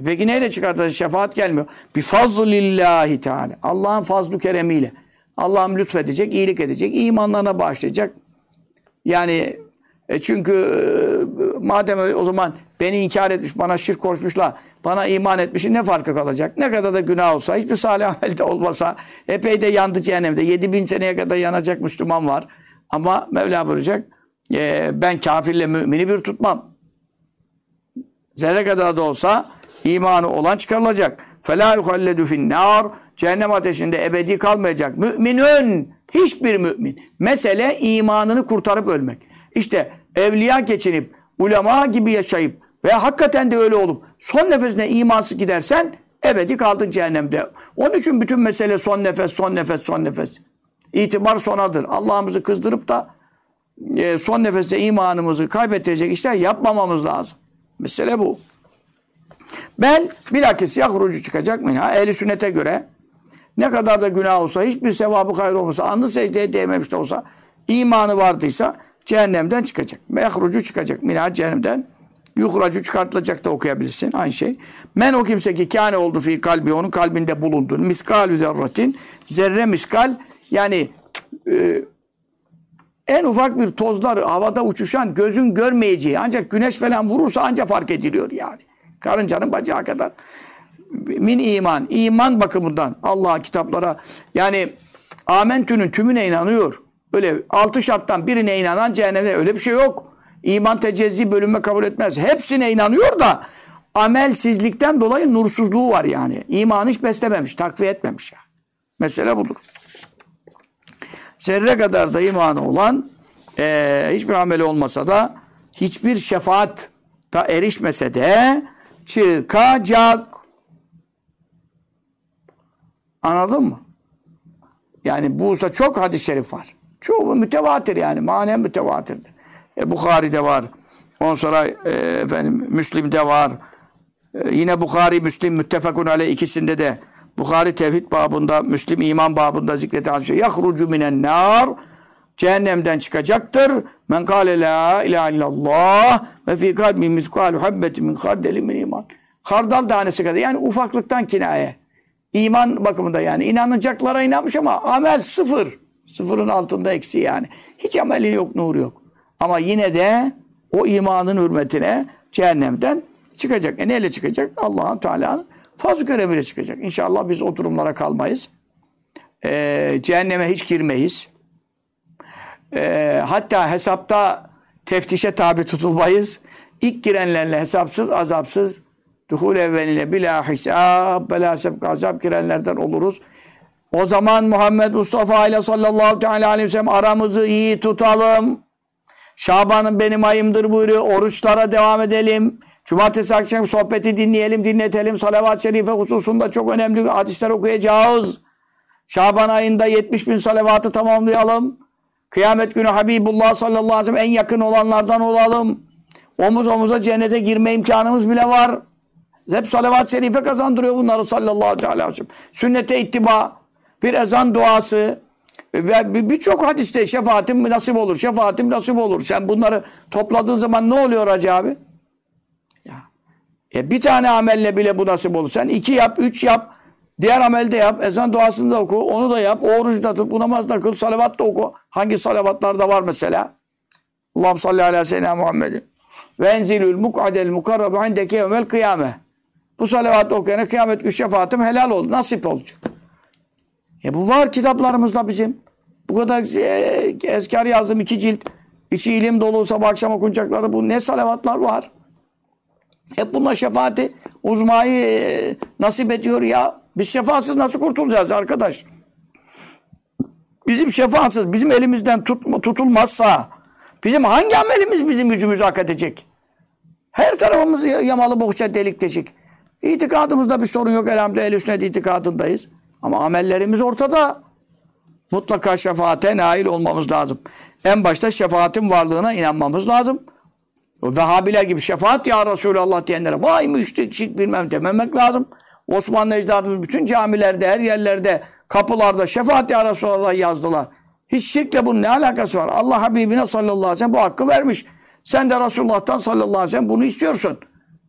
E peki neyle çıkartılacak? Şefaat gelmiyor. Bir fazlillahi teala. Allah'ın fazlu keremiyle. Allah'ım lütfedecek, iyilik edecek, imanlarına bağışlayacak. Yani e çünkü e, madem o zaman beni inkar etmiş, bana şirk koşmuşlar, bana iman etmişin ne farkı kalacak? Ne kadar da günah olsa, hiçbir salih amelde olmasa, epey de yandı cehennemde. 7000 seneye kadar yanacak Müslüman var. Ama Mevla buyuracak, e, ben kafirle mümini bir tutmam. Zerre kadar da olsa imanı olan çıkarılacak. فَلَا يُخَلَّدُ فِي النَّارِ Cehennem ateşinde ebedi kalmayacak. Müminün, hiçbir mümin. Mesele imanını kurtarıp ölmek. İşte evliya geçinip, ulema gibi yaşayıp ve hakikaten de öyle olup son nefesine imansız gidersen ebedi kaldın cehennemde. Onun için bütün mesele son nefes, son nefes, son nefes. İtibar sonadır. Allah'ımızı kızdırıp da e, son nefeste imanımızı kaybettirecek işler yapmamamız lazım. Mesele bu. Bel bilakis yahrucu çıkacak mı? Ehli sünnete göre ne kadar da günah olsa, hiçbir sevabı hayır olmasa, anlı secdeye değmemiş de olsa imanı vardıysa cehennemden çıkacak. Mehrucu çıkacak. Minha cehennemden yuhracu çıkartılacak da okuyabilirsin. Aynı şey. Men o kimse ki kâne oldu fi kalbi onun kalbinde bulundu. Miskal zerratin zerre miskal yani e, en ufak bir tozlar havada uçuşan gözün görmeyeceği ancak güneş falan vurursa ancak fark ediliyor yani. Karıncanın bacağı kadar. Min iman. iman bakımından Allah kitaplara yani amentünün tümüne inanıyor. Öyle altı şarttan birine inanan cehennemde öyle bir şey yok. İman tecezzi bölünme kabul etmez. Hepsine inanıyor da amelsizlikten dolayı nursuzluğu var yani. İmanı hiç beslememiş, takviye etmemiş yani. Mesele budur. Zerre kadar da imanı olan e, hiçbir ameli olmasa da hiçbir şefaat da erişmese de çıkacak. Anladın mı? Yani bu usta çok hadis-i şerif var. Çoğu mütevatir yani. Manen mütevatirdir. E, Bukhari'de var. Ondan sonra e, efendim Müslim'de var. E, yine Bukhari, Müslim, müttefakun aleyh ikisinde de Bukhari tevhid babında, Müslim iman babında zikreden şey. Yahrucu minen nar cehennemden çıkacaktır. Men kâle la ilahe illallah ve fî kalbi miskâlu habbetin min khardeli min iman. Hardal tanesi kadar. Yani ufaklıktan kinaye. İman bakımında yani. inanacaklara inanmış ama amel sıfır. Sıfırın altında eksi yani. Hiç ameli yok, nur yok. Ama yine de o imanın hürmetine cehennemden çıkacak. E neyle çıkacak? allah Teala'nın fazl göreviyle çıkacak. İnşallah biz o durumlara kalmayız. Ee, cehenneme hiç girmeyiz. Ee, hatta hesapta teftişe tabi tutulmayız. İlk girenlerle hesapsız, azapsız, duhul evveline bila hisab, bela sebk azap girenlerden oluruz. O zaman Muhammed Mustafa ile sallallahu aleyhi ve sellem aramızı iyi tutalım. Şaban'ın benim ayımdır buyuruyor. Oruçlara devam edelim. Cumartesi akşam sohbeti dinleyelim, dinletelim. Salavat-ı Şerife hususunda çok önemli hadisler okuyacağız. Şaban ayında 70 bin salavatı tamamlayalım. Kıyamet günü Habibullah sallallahu aleyhi ve sellem en yakın olanlardan olalım. Omuz omuza cennete girme imkanımız bile var. Hep salavat-ı şerife kazandırıyor bunları sallallahu aleyhi ve sellem. Sünnete ittiba, bir ezan duası ve birçok hadiste şefaatim nasip olur, şefaatim nasip olur. Sen bunları topladığın zaman ne oluyor Hacı abi? Ya. E bir tane amelle bile bu nasip olur. Sen iki yap, üç yap, diğer amelde yap, ezan duasını da oku, onu da yap, orucu da tut, bu namaz da kıl, salavat da oku. Hangi salavatlarda var mesela? Allah'ım salli ala seyyidina Muhammedin. Ve enzilül muk'adel mukarrabu indeke yevmel kıyame. Bu salavat okuyana kıyamet günü şefaatim helal oldu. Nasip olacak. E bu var kitaplarımızda bizim. Bu kadar e, eskar yazdım iki cilt. İçi ilim dolu sabah akşam okunacakları bu ne salavatlar var. Hep bunlar şefaati uzmayı e, nasip ediyor ya. Biz şefaatsiz nasıl kurtulacağız arkadaş? Bizim şefaatsiz, bizim elimizden tut, tutulmazsa bizim hangi amelimiz bizim gücümüzü hak edecek? Her tarafımız yamalı bohça delik deşik. İtikadımızda bir sorun yok elhamdülillah el sünnet itikadındayız. Ama amellerimiz ortada. Mutlaka şefaate nail olmamız lazım. En başta şefaatin varlığına inanmamız lazım. O Vehhabiler gibi şefaat ya Resulallah diyenlere vay müşrik şirk bilmem dememek lazım. Osmanlı ecdadımız bütün camilerde, her yerlerde, kapılarda şefaat ya Resulallah yazdılar. Hiç şirkle bunun ne alakası var? Allah Habibine sallallahu aleyhi ve sellem bu hakkı vermiş. Sen de Resulullah'tan sallallahu aleyhi ve sellem bunu istiyorsun.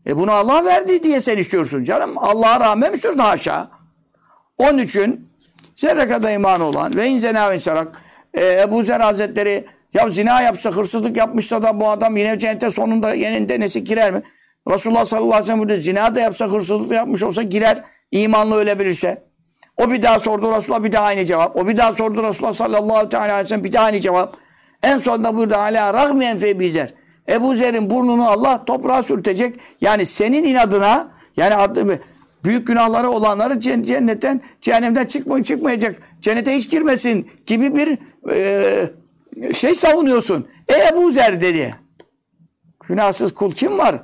E bunu Allah verdi diye sen istiyorsun canım. Allah'a rağmen mi istiyorsun? Haşa. Onun için zerre kadar iman olan ve inzena ve sarak e, Ebu Zer Hazretleri ya zina yapsa, hırsızlık yapmışsa da bu adam yine cennete sonunda yeninde nesi girer mi? Resulullah sallallahu aleyhi ve sellem burada zina da yapsa, hırsızlık yapmış olsa girer. imanlı ölebilirse. O bir daha sordu Resulullah bir daha aynı cevap. O bir daha sordu Resulullah sallallahu aleyhi ve sellem bir daha aynı cevap. En sonunda burada hala rahmiyen fe bizer. Ebu Zer'in burnunu Allah toprağa sürtecek. Yani senin inadına yani adı, büyük günahları olanları cennetten, cehennemden çıkmay çıkmayacak. Cennete hiç girmesin gibi bir e, şey savunuyorsun. E Ebu Zer dedi. Günahsız kul kim var?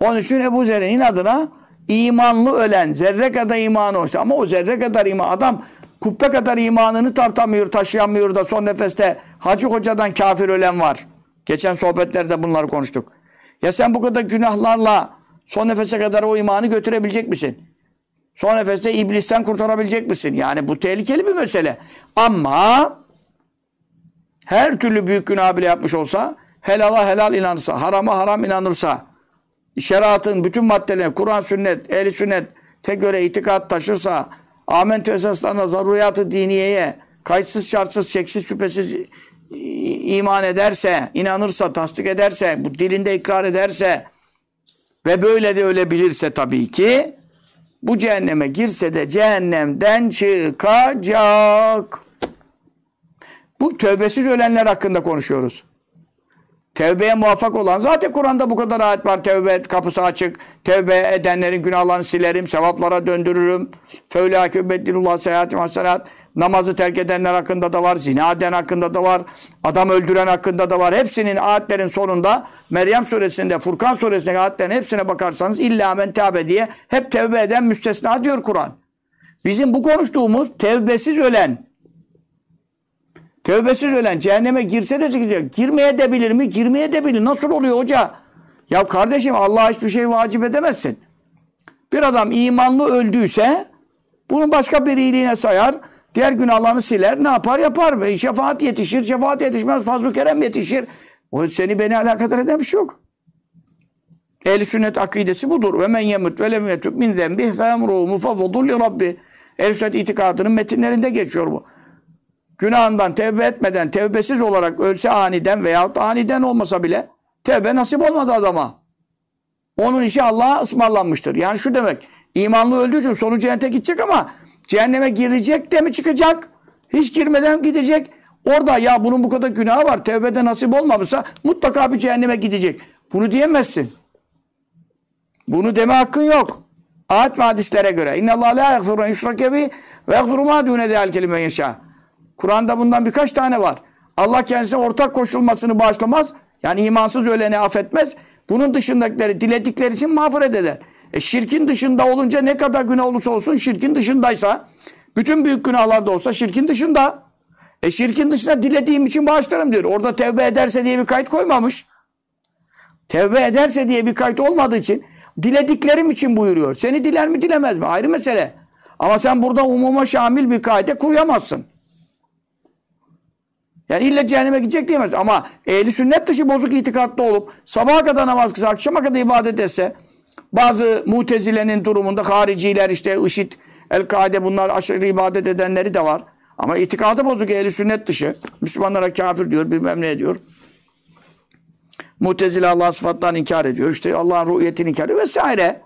Onun için Ebu Zer'in inadına imanlı ölen, zerre kadar imanı olsa ama o zerre kadar iman adam kubbe kadar imanını tartamıyor, taşıyamıyor da son nefeste Hacı Hoca'dan kafir ölen var. Geçen sohbetlerde bunları konuştuk. Ya sen bu kadar günahlarla son nefese kadar o imanı götürebilecek misin? Son nefeste iblisten kurtarabilecek misin? Yani bu tehlikeli bir mesele. Ama her türlü büyük günah bile yapmış olsa, helala helal inanırsa, harama haram inanırsa, şeriatın bütün maddelerine, Kur'an, sünnet, ehli sünnete göre itikat taşırsa, amentü esaslarına, zaruriyatı diniyeye, kayıtsız, şartsız, şeksiz, şüphesiz iman ederse, inanırsa, tasdik ederse, bu dilinde ikrar ederse ve böyle de ölebilirse tabii ki bu cehenneme girse de cehennemden çıkacak. Bu tövbesiz ölenler hakkında konuşuyoruz. Tevbeye muvaffak olan zaten Kur'an'da bu kadar ayet var. Tevbe kapısı açık. Tevbe edenlerin günahlarını silerim. Sevaplara döndürürüm. Fevlâke übeddilullah seyahatim hasenat. Namazı terk edenler hakkında da var. Zina eden hakkında da var. Adam öldüren hakkında da var. Hepsinin ayetlerin sonunda Meryem suresinde, Furkan suresinde ayetlerin hepsine bakarsanız illa men tevbe diye hep tevbe eden müstesna diyor Kur'an. Bizim bu konuştuğumuz tevbesiz ölen, tevbesiz ölen cehenneme girse de çıkacak. Girmeye de bilir mi? Girmeye de bilir. Nasıl oluyor hoca? Ya kardeşim Allah'a hiçbir şey vacip edemezsin. Bir adam imanlı öldüyse bunu başka bir iyiliğine sayar. Diğer günahlarını siler. Ne yapar? Yapar. Ve şefaat yetişir. Şefaat yetişmez. Fazl-ı Kerem yetişir. O seni beni alakadar eden bir şey yok. Ehl-i sünnet akidesi budur. Ve men yemut ve lem yetub min zembih fe emruhu mufavvudun li rabbi. Ehl-i sünnet itikadının metinlerinde geçiyor bu. Günahından tevbe etmeden, tevbesiz olarak ölse aniden veya aniden olmasa bile tevbe nasip olmadı adama. Onun işi Allah'a ısmarlanmıştır. Yani şu demek, imanlı öldüğü için sonu cennete gidecek ama Cehenneme girecek de mi çıkacak? Hiç girmeden gidecek. Orada ya bunun bu kadar günahı var. Tevbede nasip olmamışsa mutlaka bir cehenneme gidecek. Bunu diyemezsin. Bunu deme hakkın yok. Ayet ve hadislere göre. İnna Allah la yaghfiru en yushrake bi ve yaghfiru ma dune zâl kelime yeşâ. Kur'an'da bundan birkaç tane var. Allah kendisine ortak koşulmasını bağışlamaz. Yani imansız öleni affetmez. Bunun dışındakileri diledikleri için mağfiret eder. E şirkin dışında olunca ne kadar günah olursa olsun şirkin dışındaysa bütün büyük günahlar da olsa şirkin dışında. E şirkin dışında dilediğim için bağışlarım diyor. Orada tevbe ederse diye bir kayıt koymamış. Tevbe ederse diye bir kayıt olmadığı için dilediklerim için buyuruyor. Seni diler mi dilemez mi? Ayrı mesele. Ama sen burada umuma şamil bir kaide koyamazsın. Yani illa cehenneme gidecek diyemez. Ama ehli sünnet dışı bozuk itikatlı olup sabaha kadar namaz kılsa, akşama kadar ibadet etse bazı mutezilenin durumunda hariciler işte IŞİD, El-Kaide bunlar aşırı ibadet edenleri de var. Ama itikadı bozuk ehli sünnet dışı. Müslümanlara kafir diyor bilmem ne diyor. Mutezile Allah sıfatlarını inkar ediyor. İşte Allah'ın ruhiyetini inkar ediyor vesaire.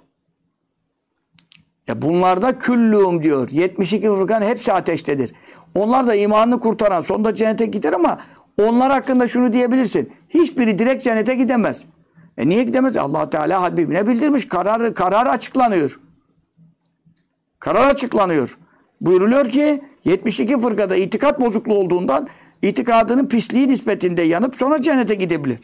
Ya bunlarda küllüğüm diyor. 72 fırkan hepsi ateştedir. Onlar da imanını kurtaran sonunda cennete gider ama onlar hakkında şunu diyebilirsin. Hiçbiri direkt cennete gidemez. E niye gidemez? allah Teala Habibine bildirmiş. Karar, karar açıklanıyor. Karar açıklanıyor. Buyuruluyor ki 72 fırkada itikat bozukluğu olduğundan itikadının pisliği nispetinde yanıp sonra cennete gidebilir.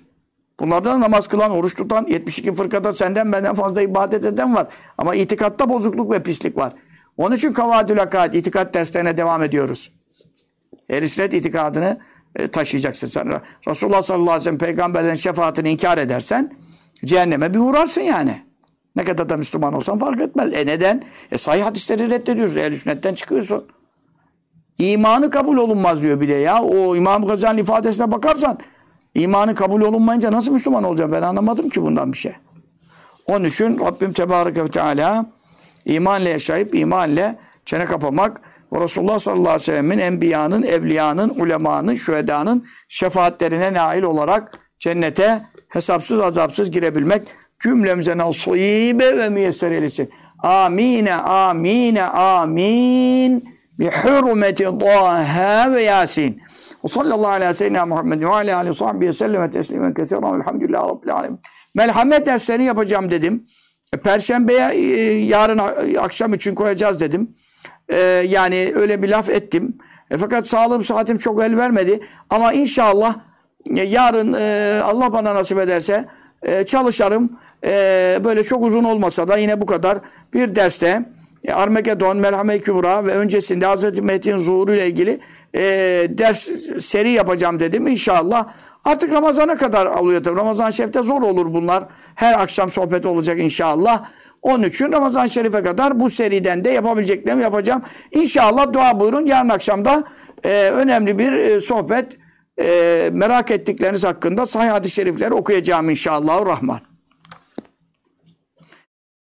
Bunlardan namaz kılan, oruç tutan 72 fırkada senden benden fazla ibadet eden var. Ama itikatta bozukluk ve pislik var. Onun için kavadül akad, itikat derslerine devam ediyoruz. Ehl-i itikadını taşıyacaksın sen. Resulullah sallallahu aleyhi ve sellem peygamberlerin şefaatini inkar edersen cehenneme bir uğrarsın yani. Ne kadar da Müslüman olsan fark etmez. E neden? E sahih hadisleri reddediyorsun. Ehl-i sünnetten çıkıyorsun. İmanı kabul olunmaz diyor bir de ya. O İmam Gazali'nin ifadesine bakarsan imanı kabul olunmayınca nasıl Müslüman olacağım? Ben anlamadım ki bundan bir şey. Onun için Rabbim Tebareke ve Teala imanla yaşayıp imanla çene kapamak ve Resulullah sallallahu aleyhi ve sellemin enbiyanın, evliyanın, ulemanın, şühedanın şefaatlerine nail olarak cennete hesapsız azapsız girebilmek cümlemize nasibe ve müyesser eylesin. Amine, amine, amin. Bi hürmeti Taha ve Yasin. Ve sallallahu aleyhi ve sellem Muhammed ve aleyhi ve sahbihi selleme teslimen kesiren velhamdülillahi rabbil alemin. Melhamet derslerini yapacağım dedim. E, Perşembeye e, yarın akşam için koyacağız dedim. Ee, yani öyle bir laf ettim. E, fakat sağlığım saatim çok el vermedi. Ama inşallah e, yarın e, Allah bana nasip ederse e, çalışırım. E, böyle çok uzun olmasa da yine bu kadar bir derste e, Armagedon, Merhame Kübra ve öncesinde Hz. Mehdi'nin zuhuru ile ilgili e, ders seri yapacağım dedim. İnşallah artık Ramazan'a kadar alıyor tabii. Ramazan Şerif'te zor olur bunlar. Her akşam sohbet olacak inşallah. Onun için Ramazan-ı Şerif'e kadar bu seriden de yapabileceklerimi yapacağım. İnşallah dua buyurun. Yarın akşamda e, önemli bir e, sohbet e, merak ettikleriniz hakkında sahih hadis-i şerifleri okuyacağım inşallah rahman.